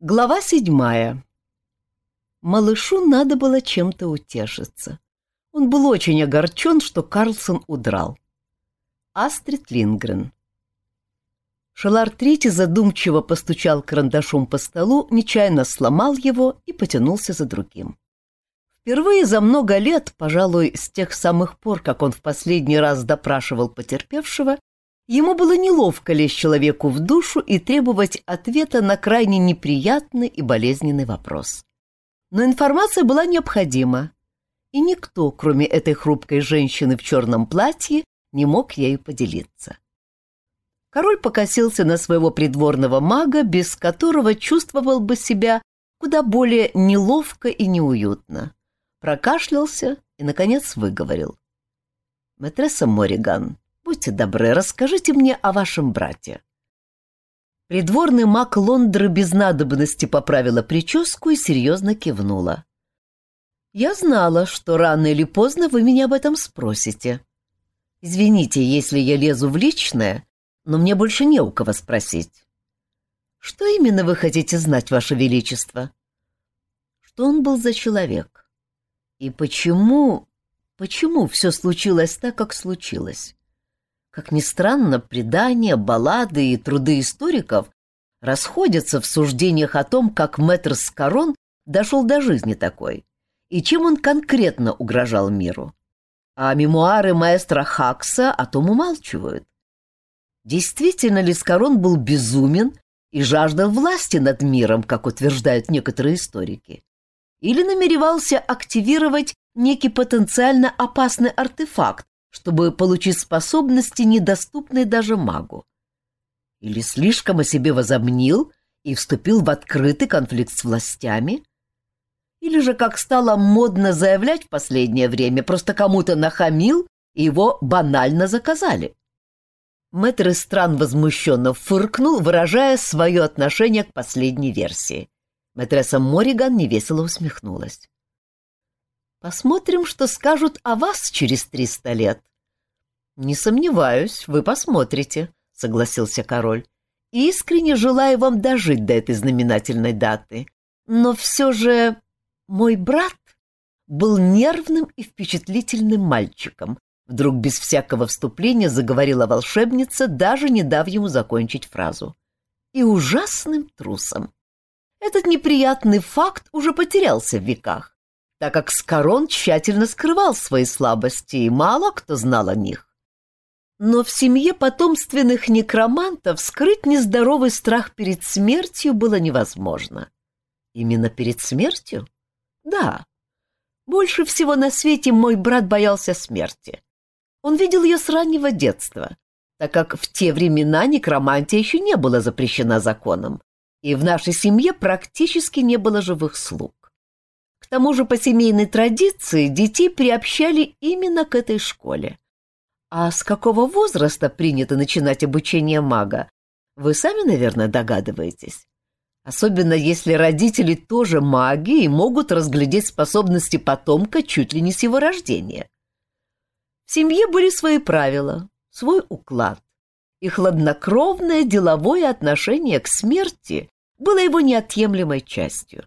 Глава седьмая. Малышу надо было чем-то утешиться. Он был очень огорчен, что Карлсон удрал. Астрид Лингрен. Шалар Третий задумчиво постучал карандашом по столу, нечаянно сломал его и потянулся за другим. Впервые за много лет, пожалуй, с тех самых пор, как он в последний раз допрашивал потерпевшего, Ему было неловко лезть человеку в душу и требовать ответа на крайне неприятный и болезненный вопрос. Но информация была необходима, и никто, кроме этой хрупкой женщины в черном платье, не мог ею поделиться. Король покосился на своего придворного мага, без которого чувствовал бы себя куда более неловко и неуютно. Прокашлялся и, наконец, выговорил. «Мэтресса Мориган, Будьте добры, расскажите мне о вашем брате». Придворный маг Лондры без надобности поправила прическу и серьезно кивнула. «Я знала, что рано или поздно вы меня об этом спросите. Извините, если я лезу в личное, но мне больше не у кого спросить. Что именно вы хотите знать, Ваше Величество? Что он был за человек? И почему... Почему все случилось так, как случилось? Как ни странно, предания, баллады и труды историков расходятся в суждениях о том, как мэтр Скорон дошел до жизни такой и чем он конкретно угрожал миру. А мемуары маэстро Хакса о том умалчивают. Действительно ли Скорон был безумен и жаждал власти над миром, как утверждают некоторые историки? Или намеревался активировать некий потенциально опасный артефакт, чтобы получить способности, недоступные даже магу. Или слишком о себе возомнил и вступил в открытый конфликт с властями? Или же, как стало модно заявлять в последнее время, просто кому-то нахамил и его банально заказали? Мэтр из стран возмущенно фыркнул, выражая свое отношение к последней версии. Мэтресса Мориган невесело усмехнулась. Посмотрим, что скажут о вас через триста лет. Не сомневаюсь, вы посмотрите, согласился король. Искренне желаю вам дожить до этой знаменательной даты. Но все же мой брат был нервным и впечатлительным мальчиком. Вдруг без всякого вступления заговорила волшебница, даже не дав ему закончить фразу. И ужасным трусом. Этот неприятный факт уже потерялся в веках так как Скорон тщательно скрывал свои слабости, и мало кто знал о них. Но в семье потомственных некромантов скрыть нездоровый страх перед смертью было невозможно. Именно перед смертью? Да. Больше всего на свете мой брат боялся смерти. Он видел ее с раннего детства, так как в те времена некромантия еще не была запрещена законом, и в нашей семье практически не было живых слуг. К тому же по семейной традиции детей приобщали именно к этой школе. А с какого возраста принято начинать обучение мага, вы сами, наверное, догадываетесь. Особенно если родители тоже маги и могут разглядеть способности потомка чуть ли не с его рождения. В семье были свои правила, свой уклад, и хладнокровное деловое отношение к смерти было его неотъемлемой частью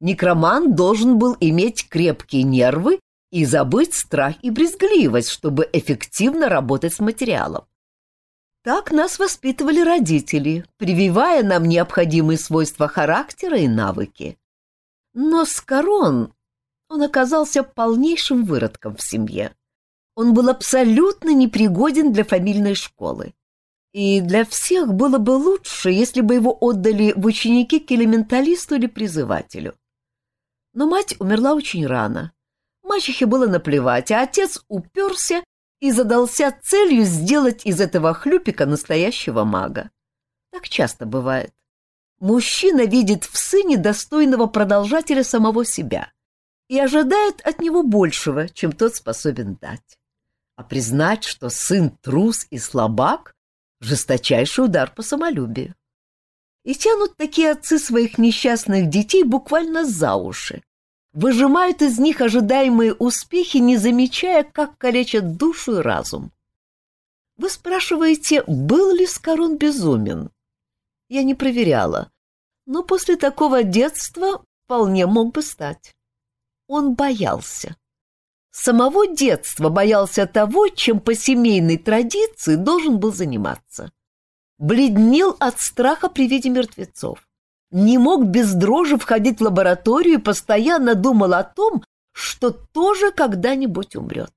некромант должен был иметь крепкие нервы и забыть страх и брезгливость, чтобы эффективно работать с материалом. Так нас воспитывали родители, прививая нам необходимые свойства характера и навыки. Но Скорон, он оказался полнейшим выродком в семье. Он был абсолютно непригоден для фамильной школы. И для всех было бы лучше, если бы его отдали в ученики к элементалисту или призывателю. Но мать умерла очень рано. Мачехе было наплевать, а отец уперся и задался целью сделать из этого хлюпика настоящего мага. Так часто бывает. Мужчина видит в сыне достойного продолжателя самого себя и ожидает от него большего, чем тот способен дать. А признать, что сын трус и слабак — жесточайший удар по самолюбию. И тянут такие отцы своих несчастных детей буквально за уши, выжимают из них ожидаемые успехи, не замечая, как калечат душу и разум. Вы спрашиваете, был ли Скорон безумен? Я не проверяла, но после такого детства вполне мог бы стать. Он боялся. Самого детства боялся того, чем по семейной традиции должен был заниматься. Бледнел от страха при виде мертвецов. Не мог без дрожи входить в лабораторию и постоянно думал о том, что тоже когда-нибудь умрет.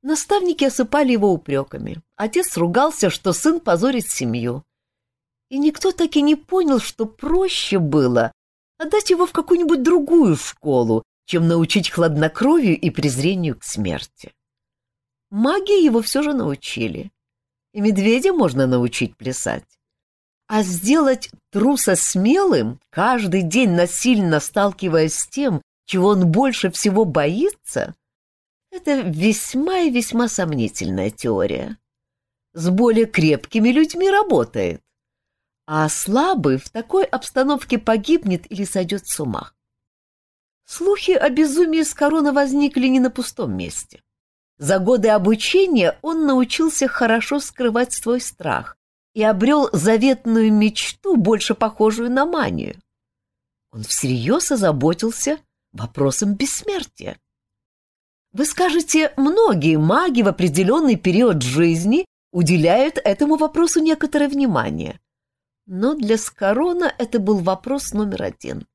Наставники осыпали его упреками. Отец ругался, что сын позорит семью. И никто так и не понял, что проще было отдать его в какую-нибудь другую школу, чем научить хладнокровию и презрению к смерти. Магии его все же научили. И медведя можно научить плясать. А сделать труса смелым, каждый день насильно сталкиваясь с тем, чего он больше всего боится, это весьма и весьма сомнительная теория. С более крепкими людьми работает, а слабый в такой обстановке погибнет или сойдет с ума. Слухи о безумии с корона возникли не на пустом месте. За годы обучения он научился хорошо скрывать свой страх и обрел заветную мечту, больше похожую на манию. Он всерьез озаботился вопросом бессмертия. Вы скажете, многие маги в определенный период жизни уделяют этому вопросу некоторое внимание. Но для Скорона это был вопрос номер один.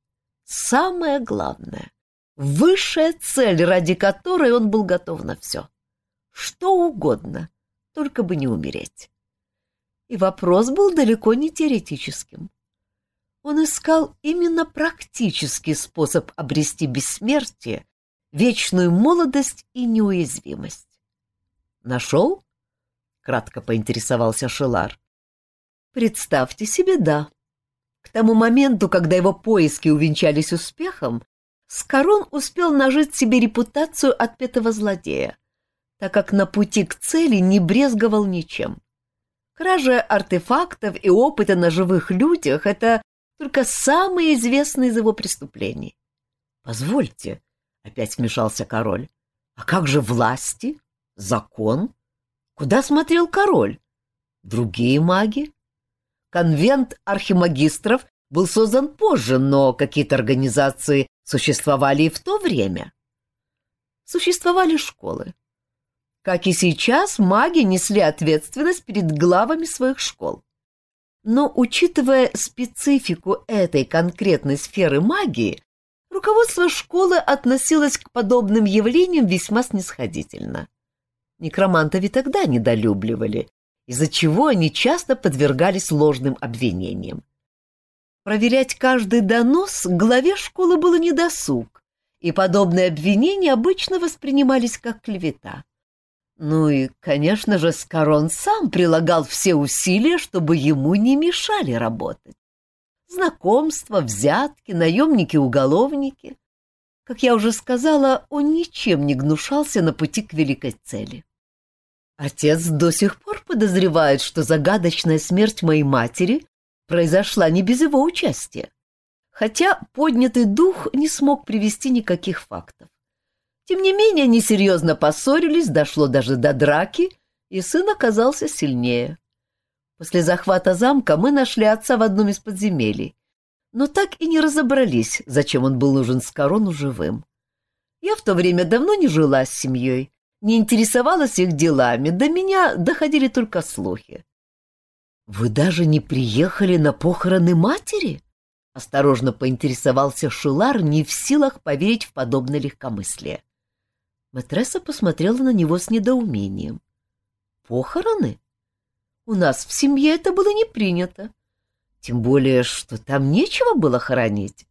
Самое главное, высшая цель, ради которой он был готов на все. Что угодно, только бы не умереть. И вопрос был далеко не теоретическим. Он искал именно практический способ обрести бессмертие, вечную молодость и неуязвимость. «Нашел?» — кратко поинтересовался Шелар. «Представьте себе, да. К тому моменту, когда его поиски увенчались успехом, Скорон успел нажить себе репутацию отпетого злодея, так как на пути к цели не брезговал ничем. Кража артефактов и опыта на живых людях — это только самые известные из его преступлений. «Позвольте», — опять вмешался король, — «а как же власти? Закон? Куда смотрел король? Другие маги? Конвент архимагистров был создан позже, но какие-то организации существовали и в то время. Существовали школы. Как и сейчас, маги несли ответственность перед главами своих школ. Но, учитывая специфику этой конкретной сферы магии, руководство школы относилось к подобным явлениям весьма снисходительно. Некромантов и тогда недолюбливали, из-за чего они часто подвергались ложным обвинениям. Проверять каждый донос главе школы было недосуг, и подобные обвинения обычно воспринимались как клевета. Ну и, конечно же, Скорон сам прилагал все усилия, чтобы ему не мешали работать. Знакомства, взятки, наемники-уголовники. Как я уже сказала, он ничем не гнушался на пути к великой цели. Отец до сих пор подозревает, что загадочная смерть моей матери произошла не без его участия, хотя поднятый дух не смог привести никаких фактов. Тем не менее, они серьезно поссорились, дошло даже до драки, и сын оказался сильнее. После захвата замка мы нашли отца в одном из подземелий, но так и не разобрались, зачем он был нужен с корону живым. Я в то время давно не жила с семьей, не интересовалась их делами, до меня доходили только слухи. «Вы даже не приехали на похороны матери?» — осторожно поинтересовался Шулар, не в силах поверить в подобное легкомыслие. Матресса посмотрела на него с недоумением. «Похороны? У нас в семье это было не принято. Тем более, что там нечего было хоронить.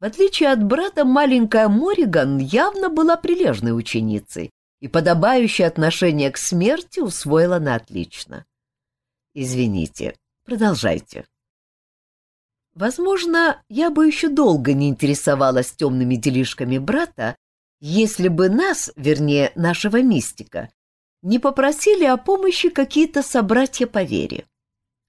В отличие от брата, маленькая Мориган явно была прилежной ученицей и подобающее отношение к смерти усвоила на отлично. Извините, продолжайте. Возможно, я бы еще долго не интересовалась темными делишками брата, если бы нас, вернее, нашего мистика, не попросили о помощи какие-то собратья по вере.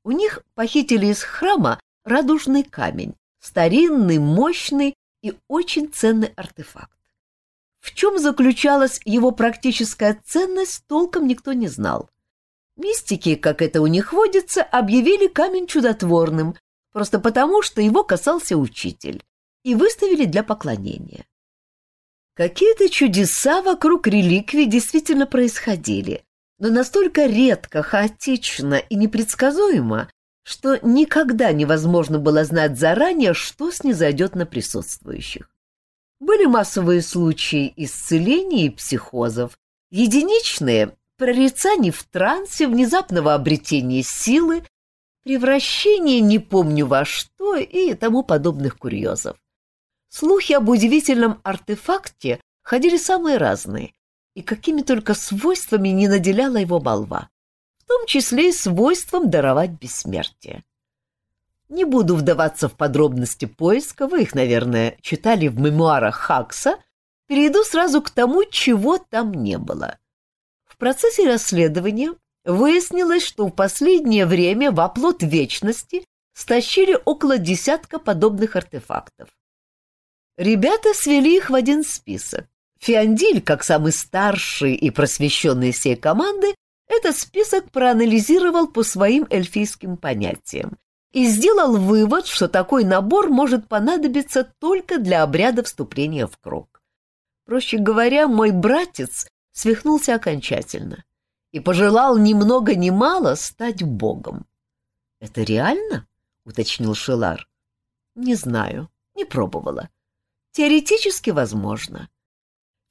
У них похитили из храма радужный камень, старинный, мощный и очень ценный артефакт. В чем заключалась его практическая ценность, толком никто не знал. Мистики, как это у них водится, объявили камень чудотворным, просто потому, что его касался учитель, и выставили для поклонения. Какие-то чудеса вокруг реликвий действительно происходили, но настолько редко, хаотично и непредсказуемо, что никогда невозможно было знать заранее, что снизойдет на присутствующих. Были массовые случаи исцеления и психозов, единичные – прорицаний в трансе, внезапного обретения силы, превращения не помню во что и тому подобных курьезов. Слухи об удивительном артефакте ходили самые разные, и какими только свойствами не наделяла его молва, в том числе и свойством даровать бессмертие. Не буду вдаваться в подробности поиска, вы их, наверное, читали в мемуарах Хакса, перейду сразу к тому, чего там не было. В процессе расследования выяснилось, что в последнее время в оплот вечности стащили около десятка подобных артефактов. Ребята свели их в один список. Фиандиль, как самый старший и просвещенный всей команды, этот список проанализировал по своим эльфийским понятиям и сделал вывод, что такой набор может понадобиться только для обряда вступления в круг. Проще говоря, мой братец свихнулся окончательно и пожелал ни много ни мало стать богом. — Это реально? — уточнил Шилар. — Не знаю, не пробовала. Теоретически возможно.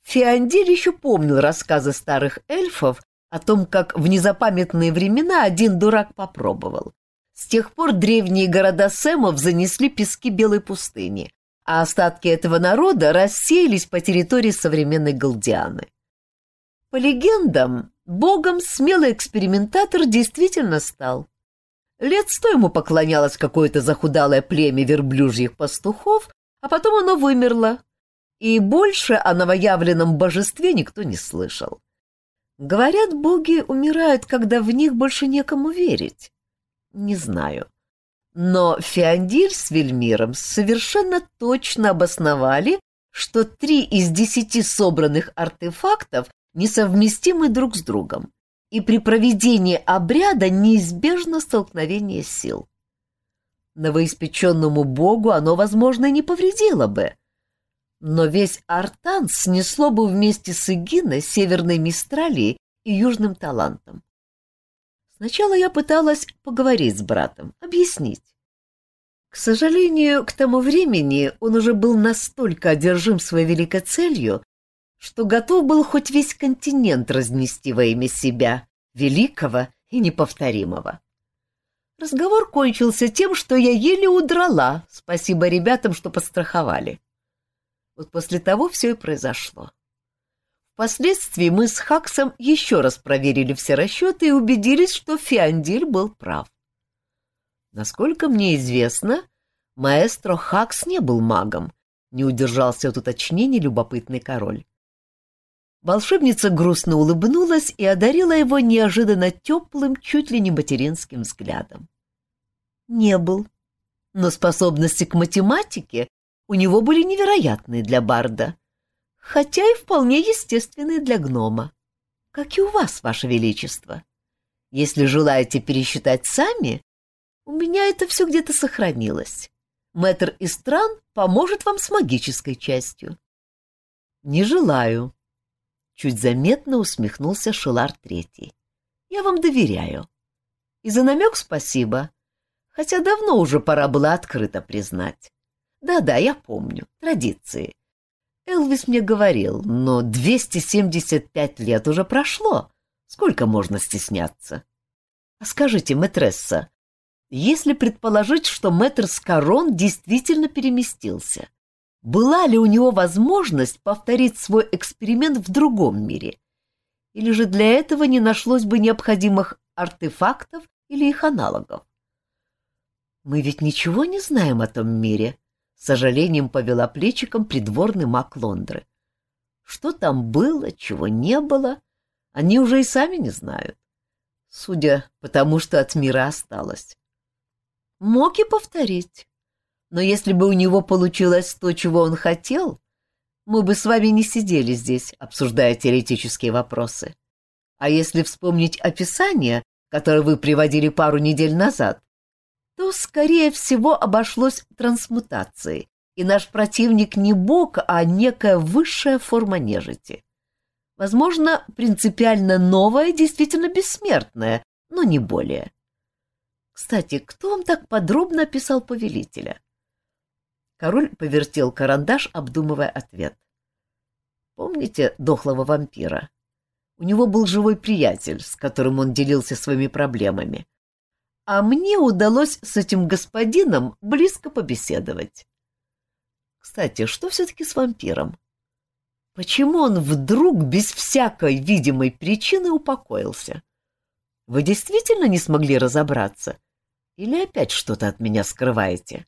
Феондиль еще помнил рассказы старых эльфов о том, как в незапамятные времена один дурак попробовал. С тех пор древние города Сэмов занесли пески Белой пустыни, а остатки этого народа рассеялись по территории современной Галдианы. По легендам, богом смелый экспериментатор действительно стал. Лет сто ему поклонялось какое-то захудалое племя верблюжьих пастухов, а потом оно вымерло, и больше о новоявленном божестве никто не слышал. Говорят, боги умирают, когда в них больше некому верить. Не знаю. Но Феондиль с Вельмиром совершенно точно обосновали, что три из десяти собранных артефактов несовместимы друг с другом, и при проведении обряда неизбежно столкновение сил. Новоиспеченному богу оно, возможно, не повредило бы. Но весь Артан снесло бы вместе с Игиной, Северной Мистралией и Южным Талантом. Сначала я пыталась поговорить с братом, объяснить. К сожалению, к тому времени он уже был настолько одержим своей великой целью, что готов был хоть весь континент разнести во имя себя, великого и неповторимого. Разговор кончился тем, что я еле удрала, спасибо ребятам, что подстраховали. Вот после того все и произошло. Впоследствии мы с Хаксом еще раз проверили все расчеты и убедились, что Фиандиль был прав. Насколько мне известно, маэстро Хакс не был магом, не удержался от уточнений любопытный король. Волшебница грустно улыбнулась и одарила его неожиданно теплым, чуть ли не материнским взглядом. Не был. Но способности к математике у него были невероятные для Барда, хотя и вполне естественные для гнома. Как и у вас, Ваше Величество. Если желаете пересчитать сами, у меня это все где-то сохранилось. Мэтр Истран поможет вам с магической частью. — Не желаю, Чуть заметно усмехнулся Шелар Третий. Я вам доверяю. И за намек спасибо, хотя давно уже пора было открыто признать. Да-да, я помню, традиции. Элвис мне говорил, но 275 лет уже прошло. Сколько можно стесняться? А скажите, мэтресса, если предположить, что мэтр Скорон действительно переместился, была ли у него возможность повторить свой эксперимент в другом мире? Или же для этого не нашлось бы необходимых артефактов или их аналогов? Мы ведь ничего не знаем о том мире, с сожалением повела плечиком придворный маг Лондры. Что там было, чего не было, они уже и сами не знают. Судя по тому, что от мира осталось. Мог и повторить. Но если бы у него получилось то, чего он хотел, мы бы с вами не сидели здесь, обсуждая теоретические вопросы. А если вспомнить описание, которое вы приводили пару недель назад, то, скорее всего, обошлось трансмутацией, и наш противник не бог, а некая высшая форма нежити. Возможно, принципиально новая, действительно бессмертная, но не более. Кстати, кто вам так подробно описал повелителя? Король повертел карандаш, обдумывая ответ. Помните дохлого вампира? У него был живой приятель, с которым он делился своими проблемами. А мне удалось с этим господином близко побеседовать. Кстати, что все-таки с вампиром? Почему он вдруг без всякой видимой причины упокоился? Вы действительно не смогли разобраться? Или опять что-то от меня скрываете?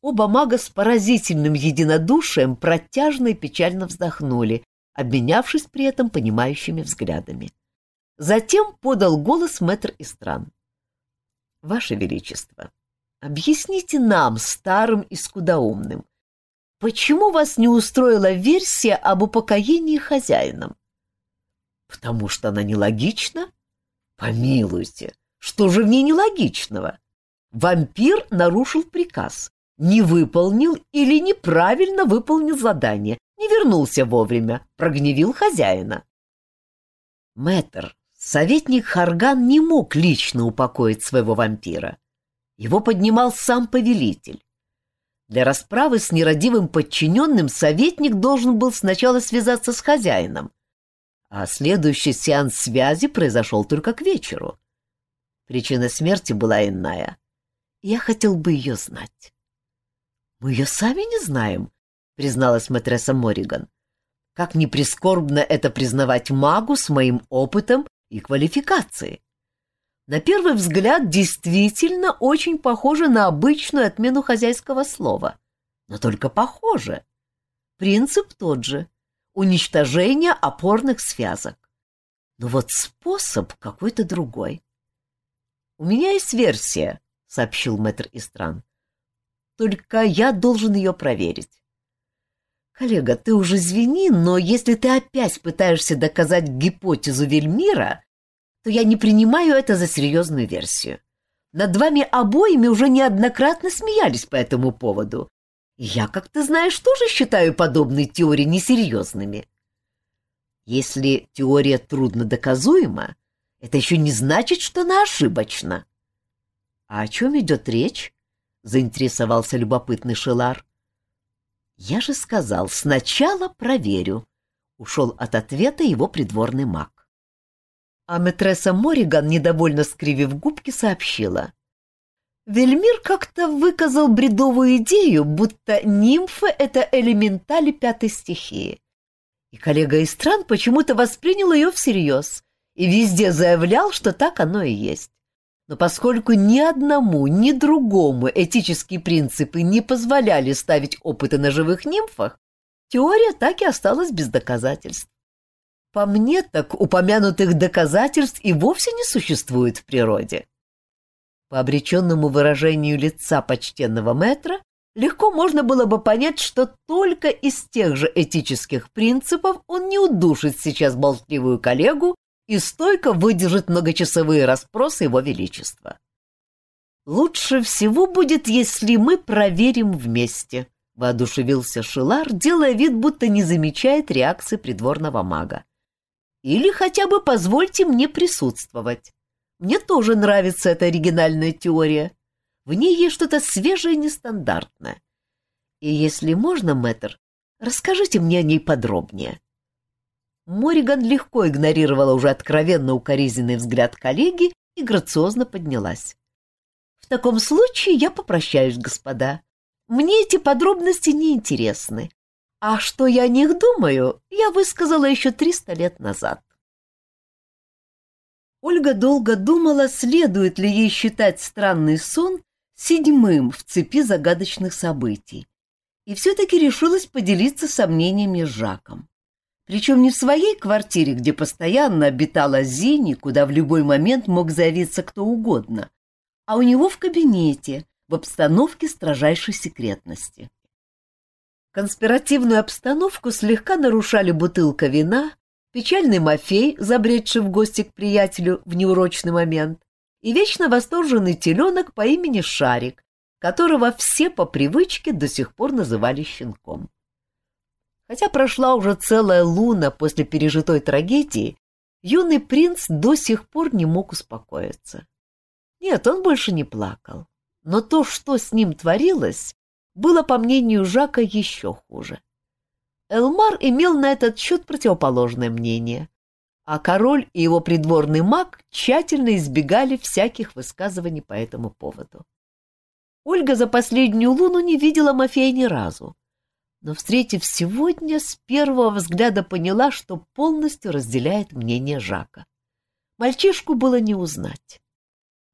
Оба мага с поразительным единодушием протяжно и печально вздохнули, обменявшись при этом понимающими взглядами. Затем подал голос мэтр Истран. — Ваше Величество, объясните нам, старым и скудоумным, почему вас не устроила версия об упокоении хозяином? — Потому что она нелогична? Помилуйте, что же в ней нелогичного? Вампир нарушил приказ, не выполнил или неправильно выполнил задание, не вернулся вовремя, прогневил хозяина. Мэтр, советник Харган не мог лично упокоить своего вампира. Его поднимал сам повелитель. Для расправы с нерадивым подчиненным советник должен был сначала связаться с хозяином, а следующий сеанс связи произошел только к вечеру. Причина смерти была иная. Я хотел бы ее знать. — Мы ее сами не знаем, — призналась матресса Мориган. Как ни прискорбно это признавать магу с моим опытом и квалификацией. На первый взгляд действительно очень похоже на обычную отмену хозяйского слова. Но только похоже. Принцип тот же — уничтожение опорных связок. Но вот способ какой-то другой. «У меня есть версия», — сообщил мэтр Истран. «Только я должен ее проверить». «Коллега, ты уже извини, но если ты опять пытаешься доказать гипотезу Вельмира, то я не принимаю это за серьезную версию. Над вами обоими уже неоднократно смеялись по этому поводу. я, как ты знаешь, тоже считаю подобные теории несерьезными. Если теория трудно доказуема, это еще не значит, что она ошибочна. — А о чем идет речь? — заинтересовался любопытный Шелар. — Я же сказал, сначала проверю. Ушел от ответа его придворный маг. А мэтресса Мориган, недовольно скривив губки, сообщила. Вельмир как-то выказал бредовую идею, будто нимфы — это элементали пятой стихии. И коллега из стран почему-то воспринял ее всерьез и везде заявлял, что так оно и есть. Но поскольку ни одному, ни другому этические принципы не позволяли ставить опыты на живых нимфах, теория так и осталась без доказательств. По мне, так упомянутых доказательств и вовсе не существует в природе. По обреченному выражению лица почтенного метра легко можно было бы понять, что только из тех же этических принципов он не удушит сейчас болтливую коллегу и стойко выдержит многочасовые расспросы его величества. «Лучше всего будет, если мы проверим вместе», — воодушевился Шилар, делая вид, будто не замечает реакции придворного мага. «Или хотя бы позвольте мне присутствовать. Мне тоже нравится эта оригинальная теория. В ней есть что-то свежее и нестандартное. И если можно, мэтр, расскажите мне о ней подробнее». Мориган легко игнорировала уже откровенно укоризненный взгляд коллеги и грациозно поднялась. «В таком случае я попрощаюсь, господа. Мне эти подробности не интересны. А что я о них думаю, я высказала еще триста лет назад». Ольга долго думала, следует ли ей считать странный сон седьмым в цепи загадочных событий, и все-таки решилась поделиться сомнениями с Жаком. Причем не в своей квартире, где постоянно обитала Зини, куда в любой момент мог заявиться кто угодно, а у него в кабинете, в обстановке строжайшей секретности. Конспиративную обстановку слегка нарушали бутылка вина, печальный Мафей, забредший в гости к приятелю в неурочный момент, и вечно восторженный теленок по имени Шарик, которого все по привычке до сих пор называли щенком. Хотя прошла уже целая луна после пережитой трагедии, юный принц до сих пор не мог успокоиться. Нет, он больше не плакал. Но то, что с ним творилось, было, по мнению Жака, еще хуже. Элмар имел на этот счет противоположное мнение, а король и его придворный маг тщательно избегали всяких высказываний по этому поводу. Ольга за последнюю луну не видела Мафея ни разу, но, встретив сегодня, с первого взгляда поняла, что полностью разделяет мнение Жака. Мальчишку было не узнать.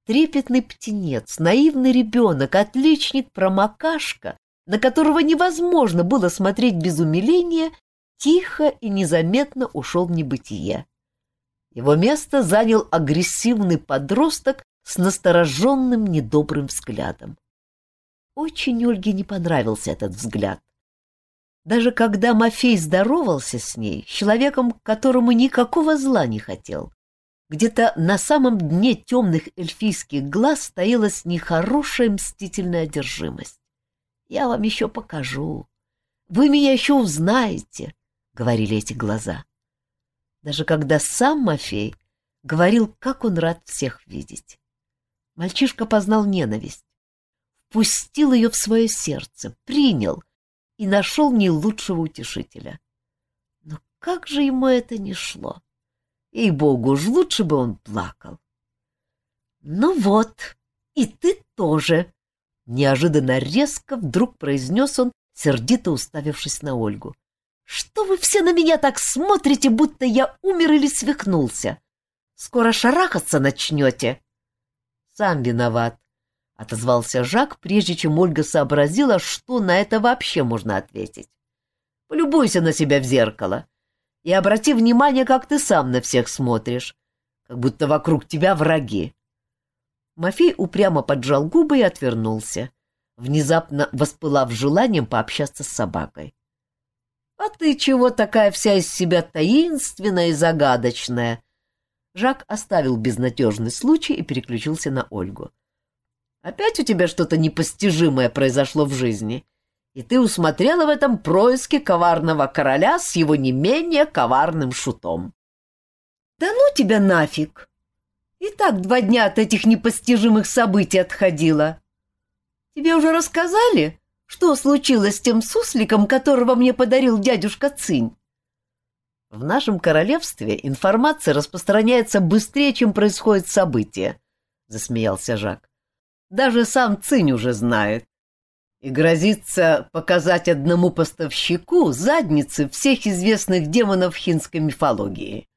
Трепетный птенец, наивный ребенок, отличник-промокашка, на которого невозможно было смотреть без умиления, тихо и незаметно ушел в небытие. Его место занял агрессивный подросток с настороженным недобрым взглядом. Очень Ольге не понравился этот взгляд. Даже когда Мафей здоровался с ней, человеком, которому никакого зла не хотел, где-то на самом дне темных эльфийских глаз стоялась нехорошая мстительная одержимость. «Я вам еще покажу. Вы меня еще узнаете», — говорили эти глаза. Даже когда сам Мафей говорил, как он рад всех видеть. Мальчишка познал ненависть, впустил ее в свое сердце, принял и нашел не лучшего утешителя. Но как же ему это не шло! И богу уж лучше бы он плакал. «Ну вот, и ты тоже!» Неожиданно резко вдруг произнес он, сердито уставившись на Ольгу. «Что вы все на меня так смотрите, будто я умер или свихнулся? Скоро шарахаться начнете?» «Сам виноват», — отозвался Жак, прежде чем Ольга сообразила, что на это вообще можно ответить. «Полюбуйся на себя в зеркало и обрати внимание, как ты сам на всех смотришь, как будто вокруг тебя враги». Мафей упрямо поджал губы и отвернулся, внезапно воспылав желанием пообщаться с собакой. «А ты чего такая вся из себя таинственная и загадочная?» Жак оставил безнадежный случай и переключился на Ольгу. Опять у тебя что-то непостижимое произошло в жизни, и ты усмотрела в этом происке коварного короля с его не менее коварным шутом. Да ну тебя нафиг! И так два дня от этих непостижимых событий отходила. Тебе уже рассказали, что случилось с тем сусликом, которого мне подарил дядюшка Цинь? В нашем королевстве информация распространяется быстрее, чем происходят события, — засмеялся Жак даже сам Цинь уже знает. И грозится показать одному поставщику задницы всех известных демонов хинской мифологии.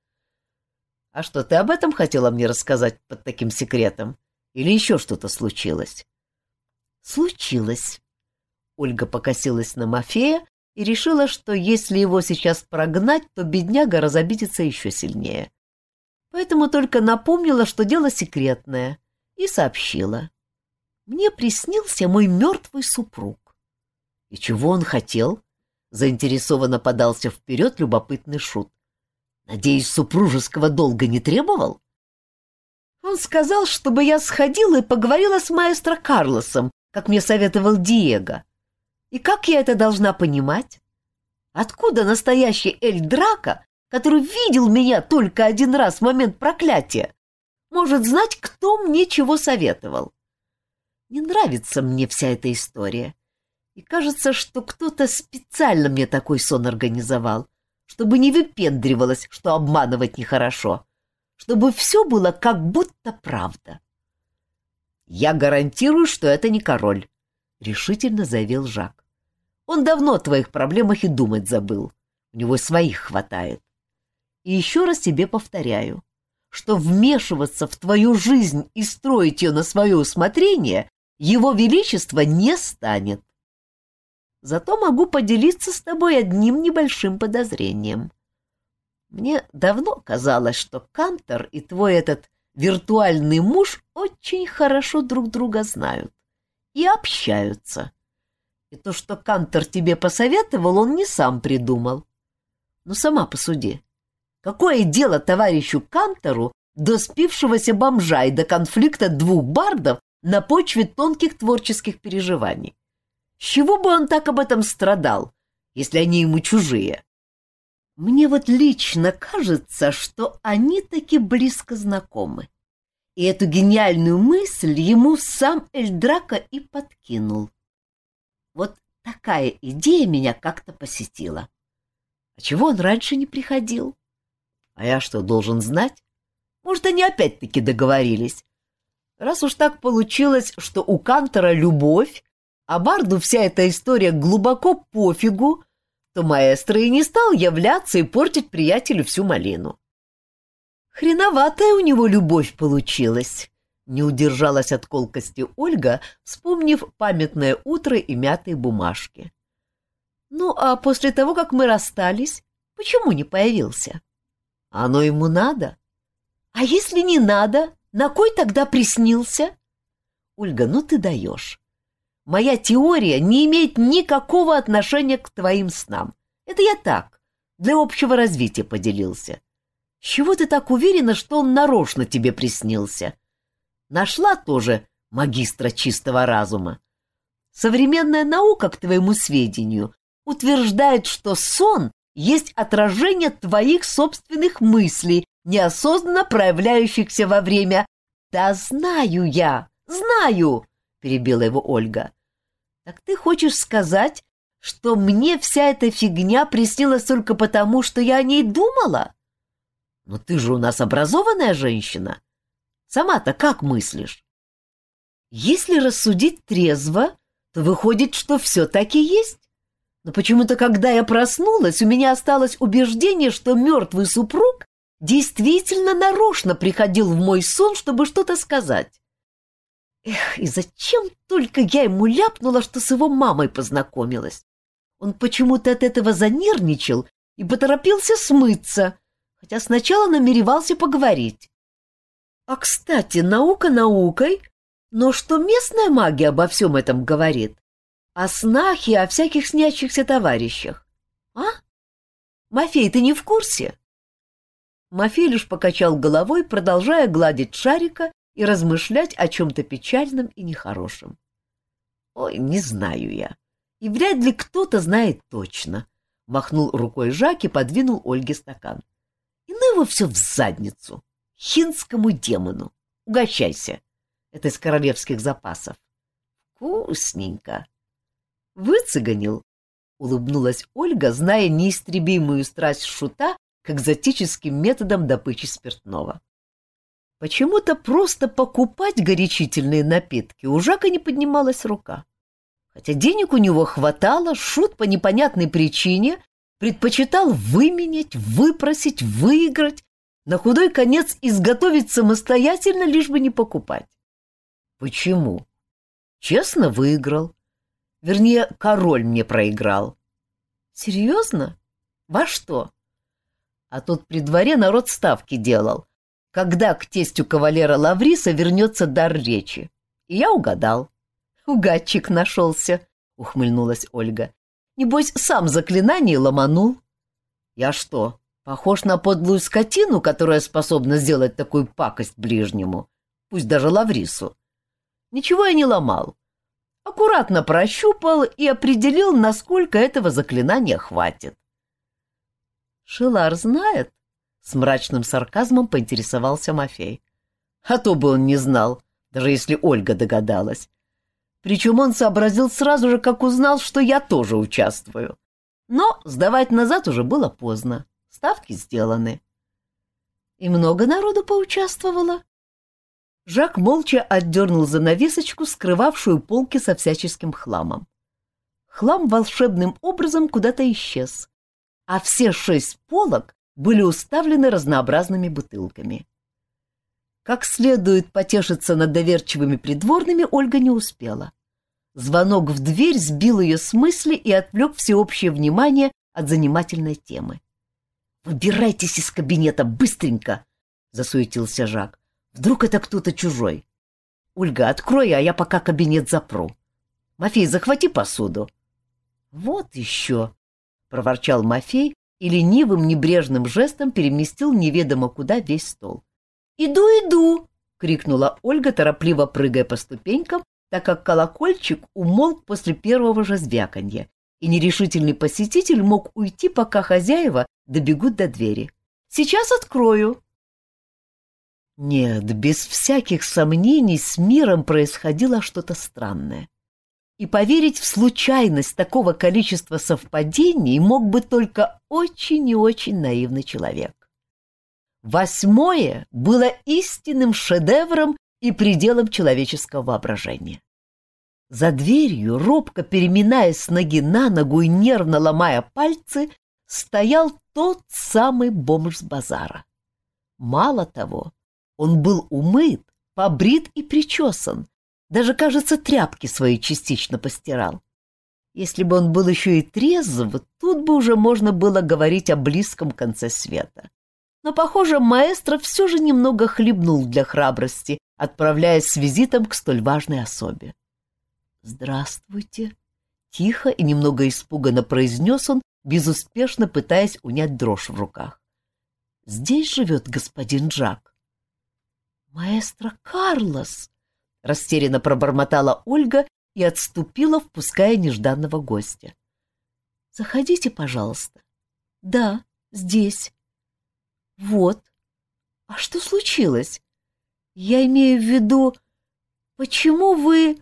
А что, ты об этом хотела мне рассказать под таким секретом? Или еще что-то случилось? Случилось. Ольга покосилась на Мафея и решила, что если его сейчас прогнать, то бедняга разобидится еще сильнее. Поэтому только напомнила, что дело секретное, и сообщила мне приснился мой мертвый супруг. — И чего он хотел? — заинтересованно подался вперед любопытный шут. — Надеюсь, супружеского долга не требовал? Он сказал, чтобы я сходила и поговорила с маэстро Карлосом, как мне советовал Диего. И как я это должна понимать? Откуда настоящий Эль Драка, который видел меня только один раз в момент проклятия, может знать, кто мне чего советовал? Не нравится мне вся эта история. И кажется, что кто-то специально мне такой сон организовал, чтобы не выпендривалось, что обманывать нехорошо, чтобы все было как будто правда. «Я гарантирую, что это не король», — решительно заявил Жак. «Он давно о твоих проблемах и думать забыл. У него своих хватает. И еще раз тебе повторяю, что вмешиваться в твою жизнь и строить ее на свое усмотрение его Величество не станет. Зато могу поделиться с тобой одним небольшим подозрением. Мне давно казалось, что Кантор и твой этот виртуальный муж очень хорошо друг друга знают и общаются. И то, что Кантор тебе посоветовал, он не сам придумал. Но сама посуди. Какое дело товарищу Кантору до спившегося бомжа и до конфликта двух бардов на почве тонких творческих переживаний. С чего бы он так об этом страдал, если они ему чужие? Мне вот лично кажется, что они таки близко знакомы. И эту гениальную мысль ему сам Эльдрака и подкинул. Вот такая идея меня как-то посетила. А чего он раньше не приходил? А я что, должен знать? Может, они опять-таки договорились. Раз уж так получилось, что у Кантора любовь, а Барду вся эта история глубоко пофигу, то маэстро и не стал являться и портить приятелю всю малину. Хреноватая у него любовь получилась, не удержалась от колкости Ольга, вспомнив памятное утро и мятые бумажки. Ну, а после того, как мы расстались, почему не появился? Оно ему надо. А если не надо, на кой тогда приснился? Ольга, ну ты даешь. Моя теория не имеет никакого отношения к твоим снам. Это я так, для общего развития поделился. С чего ты так уверена, что он нарочно тебе приснился? Нашла тоже магистра чистого разума. Современная наука, к твоему сведению, утверждает, что сон есть отражение твоих собственных мыслей, неосознанно проявляющихся во время... Да знаю я, знаю, перебила его Ольга. Так ты хочешь сказать, что мне вся эта фигня приснилась только потому, что я о ней думала? Но ты же у нас образованная женщина. Сама-то как мыслишь? Если рассудить трезво, то выходит, что все таки есть. Но почему-то, когда я проснулась, у меня осталось убеждение, что мертвый супруг действительно нарочно приходил в мой сон, чтобы что-то сказать. Эх, и зачем только я ему ляпнула, что с его мамой познакомилась? Он почему-то от этого занервничал и поторопился смыться, хотя сначала намеревался поговорить. А, кстати, наука наукой, но что местная магия обо всем этом говорит? О снах и о всяких снящихся товарищах. А? Мафей, ты не в курсе? Мафей лишь покачал головой, продолжая гладить шарика и размышлять о чем-то печальном и нехорошем. «Ой, не знаю я. И вряд ли кто-то знает точно», — махнул рукой Жак и подвинул Ольге стакан. «И ну его все в задницу. Хинскому демону. Угощайся. Это из королевских запасов. Вкусненько». «Выцеганил», — улыбнулась Ольга, зная неистребимую страсть шута к экзотическим методам добычи спиртного. Почему-то просто покупать горячительные напитки у Жака не поднималась рука. Хотя денег у него хватало, шут по непонятной причине предпочитал выменять, выпросить, выиграть, на худой конец изготовить самостоятельно, лишь бы не покупать. Почему? Честно выиграл. Вернее, король мне проиграл. Серьезно? Во что? А тут при дворе народ ставки делал, когда к тестю кавалера Лавриса вернется дар речи. И я угадал. Угадчик нашелся, ухмыльнулась Ольга. Небось, сам заклинание ломанул. Я что, похож на подлую скотину, которая способна сделать такую пакость ближнему, пусть даже Лаврису? Ничего я не ломал. Аккуратно прощупал и определил, насколько этого заклинания хватит. Шилар знает, с мрачным сарказмом поинтересовался Мафей. А то бы он не знал, даже если Ольга догадалась. Причем он сообразил сразу же, как узнал, что я тоже участвую. Но сдавать назад уже было поздно. Ставки сделаны. И много народу поучаствовало. Жак молча отдернул занавесочку, скрывавшую полки со всяческим хламом. Хлам волшебным образом куда-то исчез, а все шесть полок были уставлены разнообразными бутылками. Как следует потешиться над доверчивыми придворными Ольга не успела. Звонок в дверь сбил ее с мысли и отвлек всеобщее внимание от занимательной темы. «Выбирайтесь из кабинета быстренько!» — засуетился Жак. «Вдруг это кто-то чужой? Ольга, открой, а я пока кабинет запру. Мафей, захвати посуду». «Вот еще!» — проворчал Мафей, и ленивым небрежным жестом переместил неведомо куда весь стол. «Иду, иду!» — крикнула Ольга, торопливо прыгая по ступенькам, так как колокольчик умолк после первого же звяканья, и нерешительный посетитель мог уйти, пока хозяева добегут до двери. «Сейчас открою!» Нет, без всяких сомнений с миром происходило что-то странное. И поверить в случайность такого количества совпадений мог бы только очень и очень наивный человек. Восьмое было истинным шедевром и пределом человеческого воображения. За дверью, робко переминаясь с ноги на ногу и нервно ломая пальцы, стоял тот самый бомж с базара. Мало того, он был умыт, побрит и причесан, даже, кажется, тряпки свои частично постирал. Если бы он был еще и трезв, тут бы уже можно было говорить о близком конце света. Но, похоже, маэстро все же немного хлебнул для храбрости, отправляясь с визитом к столь важной особе. «Здравствуйте!» — тихо и немного испуганно произнес он, безуспешно пытаясь унять дрожь в руках. «Здесь живет господин Джак». «Маэстро Карлос!» — растерянно пробормотала Ольга и отступила, впуская нежданного гостя. «Заходите, пожалуйста». «Да, здесь». «Вот. А что случилось? Я имею в виду, почему вы...»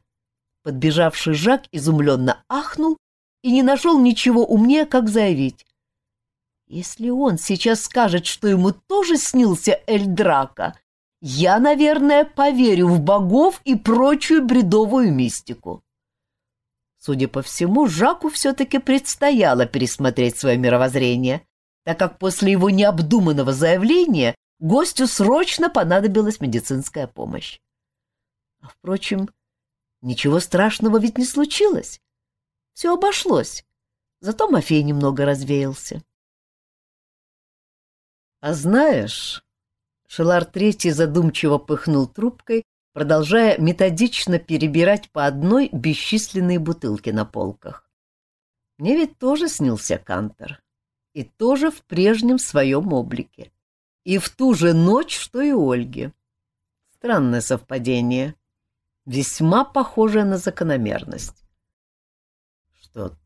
Подбежавший Жак изумленно ахнул и не нашел ничего умнее, как заявить. «Если он сейчас скажет, что ему тоже снился Эльдрака, я, наверное, поверю в богов и прочую бредовую мистику». Судя по всему, Жаку все-таки предстояло пересмотреть свое мировоззрение, так как после его необдуманного заявления гостю срочно понадобилась медицинская помощь. А, впрочем, Ничего страшного ведь не случилось. Все обошлось. Зато Мафей немного развеялся. А знаешь, Шелар Третий задумчиво пыхнул трубкой, продолжая методично перебирать по одной бесчисленные бутылки на полках. Мне ведь тоже снился Кантор. И тоже в прежнем своем облике. И в ту же ночь, что и Ольге. Странное совпадение весьма похожая на закономерность. Что,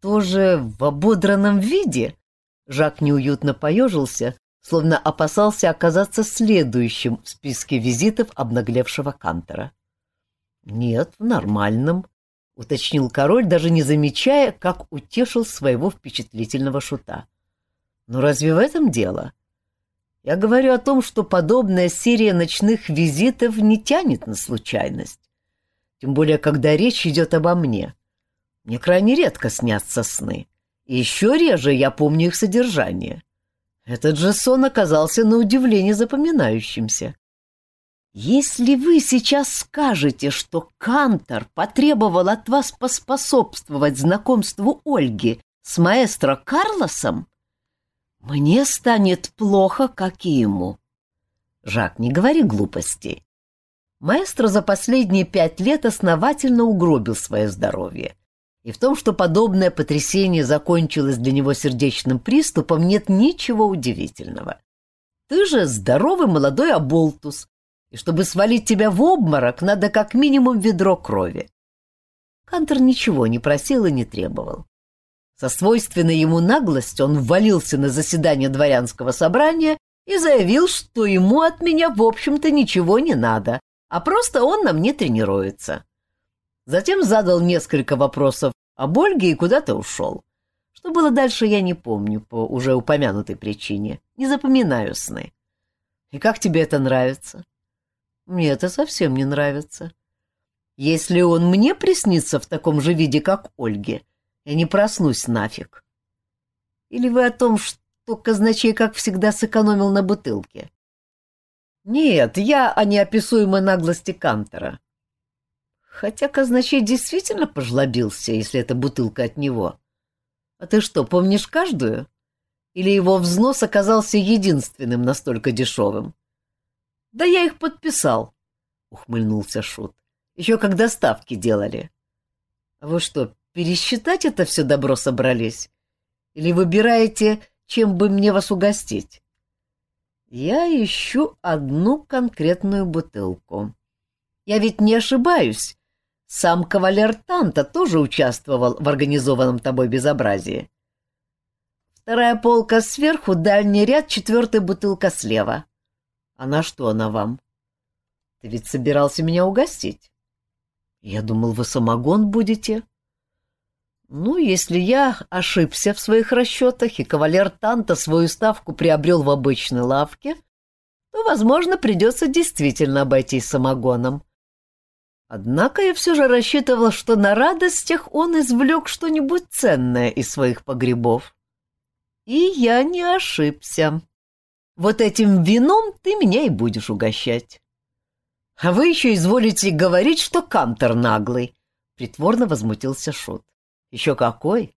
тоже в ободранном виде? Жак неуютно поежился, словно опасался оказаться следующим в списке визитов обнаглевшего Кантера. «Нет, в нормальном», — уточнил король, даже не замечая, как утешил своего впечатлительного шута. «Но разве в этом дело? Я говорю о том, что подобная серия ночных визитов не тянет на случайность тем более, когда речь идет обо мне. Мне крайне редко снятся сны, и еще реже я помню их содержание. Этот же сон оказался на удивление запоминающимся. Если вы сейчас скажете, что Кантор потребовал от вас поспособствовать знакомству Ольги с маэстро Карлосом, мне станет плохо, как и ему. Жак, не говори глупостей. Маэстро за последние пять лет основательно угробил свое здоровье. И в том, что подобное потрясение закончилось для него сердечным приступом, нет ничего удивительного. Ты же здоровый молодой оболтус, и чтобы свалить тебя в обморок, надо как минимум ведро крови. Кантер ничего не просил и не требовал. Со свойственной ему наглостью он ввалился на заседание дворянского собрания и заявил, что ему от меня, в общем-то, ничего не надо, а просто он на мне тренируется. Затем задал несколько вопросов об Ольге и куда-то ушел. Что было дальше, я не помню по уже упомянутой причине. Не запоминаю сны. И как тебе это нравится? Мне это совсем не нравится. Если он мне приснится в таком же виде, как Ольге, я не проснусь нафиг. Или вы о том, что казначей, как всегда, сэкономил на бутылке? Нет, я о неописуемой наглости Кантера. Хотя казначей действительно пожлобился, если эта бутылка от него. А ты что, помнишь каждую? Или его взнос оказался единственным настолько дешевым? Да я их подписал, — ухмыльнулся Шут. Еще когда ставки делали. А вы что, пересчитать это все добро собрались? Или выбираете, чем бы мне вас угостить? Я ищу одну конкретную бутылку. Я ведь не ошибаюсь. Сам кавалер Танта тоже участвовал в организованном тобой безобразии. Вторая полка сверху, дальний ряд, четвертая бутылка слева. А на что она вам? Ты ведь собирался меня угостить. Я думал, вы самогон будете. Ну, если я ошибся в своих расчетах, и кавалер Танта свою ставку приобрел в обычной лавке, то, возможно, придется действительно обойтись самогоном. Однако я все же рассчитывал, что на радостях он извлек что-нибудь ценное из своих погребов. И я не ошибся. Вот этим вином ты меня и будешь угощать. А вы еще изволите говорить, что Кантор наглый, — притворно возмутился Шут. Еще какой?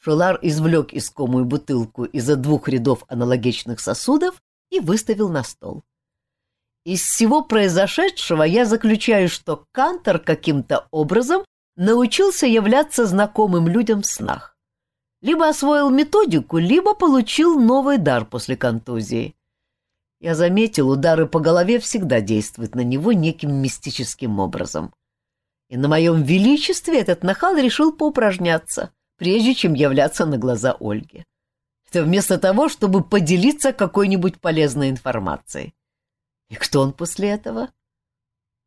Шулар извлек искомую бутылку из-за двух рядов аналогичных сосудов и выставил на стол. Из всего произошедшего я заключаю, что Кантор каким-то образом научился являться знакомым людям в снах. Либо освоил методику, либо получил новый дар после контузии. Я заметил, удары по голове всегда действуют на него неким мистическим образом. И на моем величестве этот нахал решил поупражняться, прежде чем являться на глаза Ольге. Это вместо того, чтобы поделиться какой-нибудь полезной информацией. И кто он после этого?